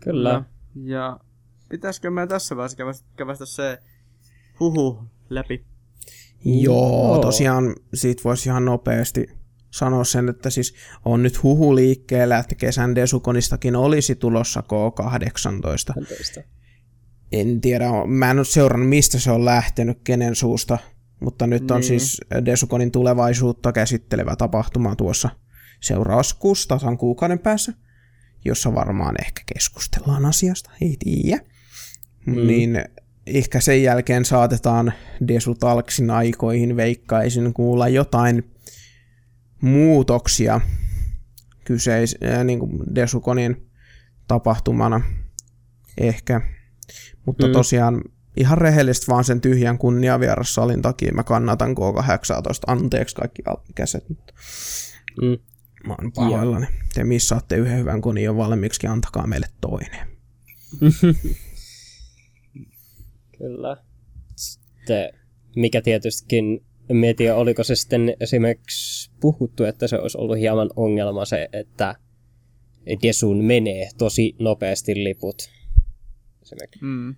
Kyllä. Ja pitäisikö me tässä vaiheessa kävästä, se huhu läpi? Joo, tosiaan siitä voisi ihan nopeasti sanoa sen, että siis on nyt huhu liikkeellä, että kesän Desukonistakin olisi tulossa K18. 18. En tiedä, mä en ole seurannut, mistä se on lähtenyt, kenen suusta, mutta nyt on niin. siis Desukonin tulevaisuutta käsittelevä tapahtuma tuossa seuraavassa tasan kuukauden päässä, jossa varmaan ehkä keskustellaan asiasta, ei tiedä mm. niin ehkä sen jälkeen saatetaan Desutalksin aikoihin veikkaisin kuulla jotain muutoksia kyseis, äh, niin kuin Desukonin tapahtumana ehkä. Mutta mm. tosiaan ihan rehellisesti vaan sen tyhjän kunniavierassalin takia mä kannatan K18. Anteeksi kaikki alkikäset. Mutta Mm. Mä oon pahoillani. Te missaatte yhden hyvän konin jo valmiiksi, antakaa meille toinen. Kyllä. Sitten, mikä tietystikin mietin, oliko se sitten esimerkiksi puhuttu, että se olisi ollut hieman ongelma se, että Desun menee tosi nopeasti liput. Esimerkiksi. Mm.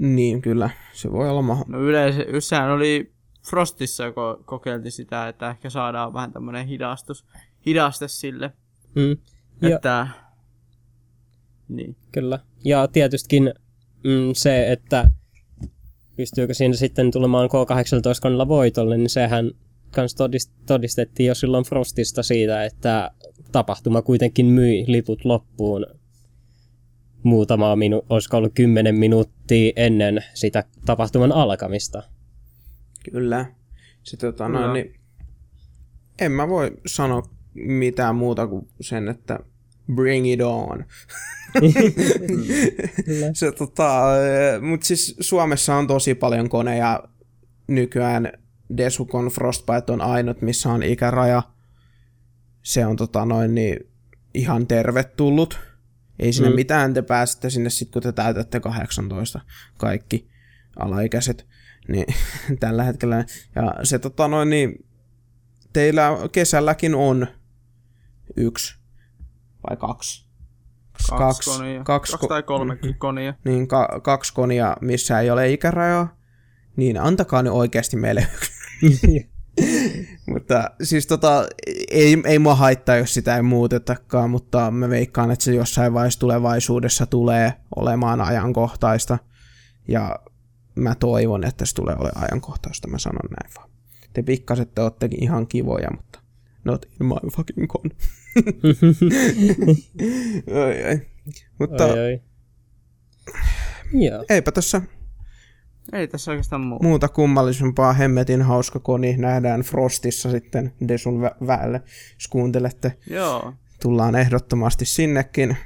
Niin, kyllä. Se voi olla mahdollista. No yleensä, sehän oli Frostissa, ko- kokeiltiin sitä, että ehkä saadaan vähän tämmönen hidastus, hidaste sille, Mm. Ja, että... Niin. Kyllä. Ja tietystikin mm, se, että pystyykö siinä sitten tulemaan K18-koneella voitolle, niin sehän kans todist- todistettiin jo silloin Frostista siitä, että tapahtuma kuitenkin myi liput loppuun muutama minu- olisiko ollut kymmenen minuuttia ennen sitä tapahtuman alkamista. Kyllä. Se, tota, no, niin, en mä voi sanoa mitään muuta kuin sen, että bring it on. se, tota, mutta siis Suomessa on tosi paljon koneja nykyään. Desukon Frostbite on ainut, missä on ikäraja. Se on tota noin niin ihan tervetullut. Ei sinne Mm. mm. mitään, te pääsette sinne sitten, kun te täytätte 18 kaikki alaikäiset. Niin tällä hetkellä. Ja se tota noin niin, teillä kesälläkin on yksi vai kaksi. Kaksi, konia. kaksi, kaksi tai kolme Mm-hmm. konia. niin ka- kaksi konia, missä ei ole ikärajaa, niin antakaa nyt oikeasti meille mutta siis tota, ei, ei mua haittaa, jos sitä ei muutetakaan, mutta mä veikkaan, että se jossain vaiheessa tulevaisuudessa tulee olemaan ajankohtaista. Ja mä toivon, että se tulee olemaan ajankohtaista, mä sanon näin vaan. Te pikkaset te oottekin ihan kivoja, mutta not in my fucking con. oi, oi. Mutta Oi, oi. Joo. eipä tässä Ei tässä oikeastaan muu. muuta kummallisempaa hemmetin hauska koni nähdään Frostissa sitten Desun vä- väelle. Jos kuuntelette, Joo. tullaan ehdottomasti sinnekin.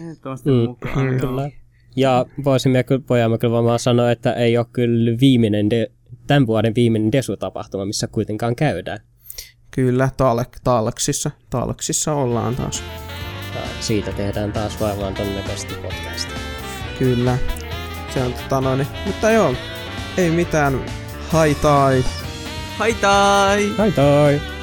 Ehdottomasti Mm, mukaan. joo. Kyllä. Ja voisimme kyllä, pojamme kyllä varmaan sanoa, että ei ole kyllä viimeinen de, tämän vuoden viimeinen Desu-tapahtuma, missä kuitenkaan käydään. Kyllä, Talk, Talksissa. Talksissa ollaan taas. Ja siitä tehdään taas varmaan todennäköisesti podcasta. Kyllä. Se on tota noin. Mutta joo, ei mitään. Haitai. Haitai! Hai tai!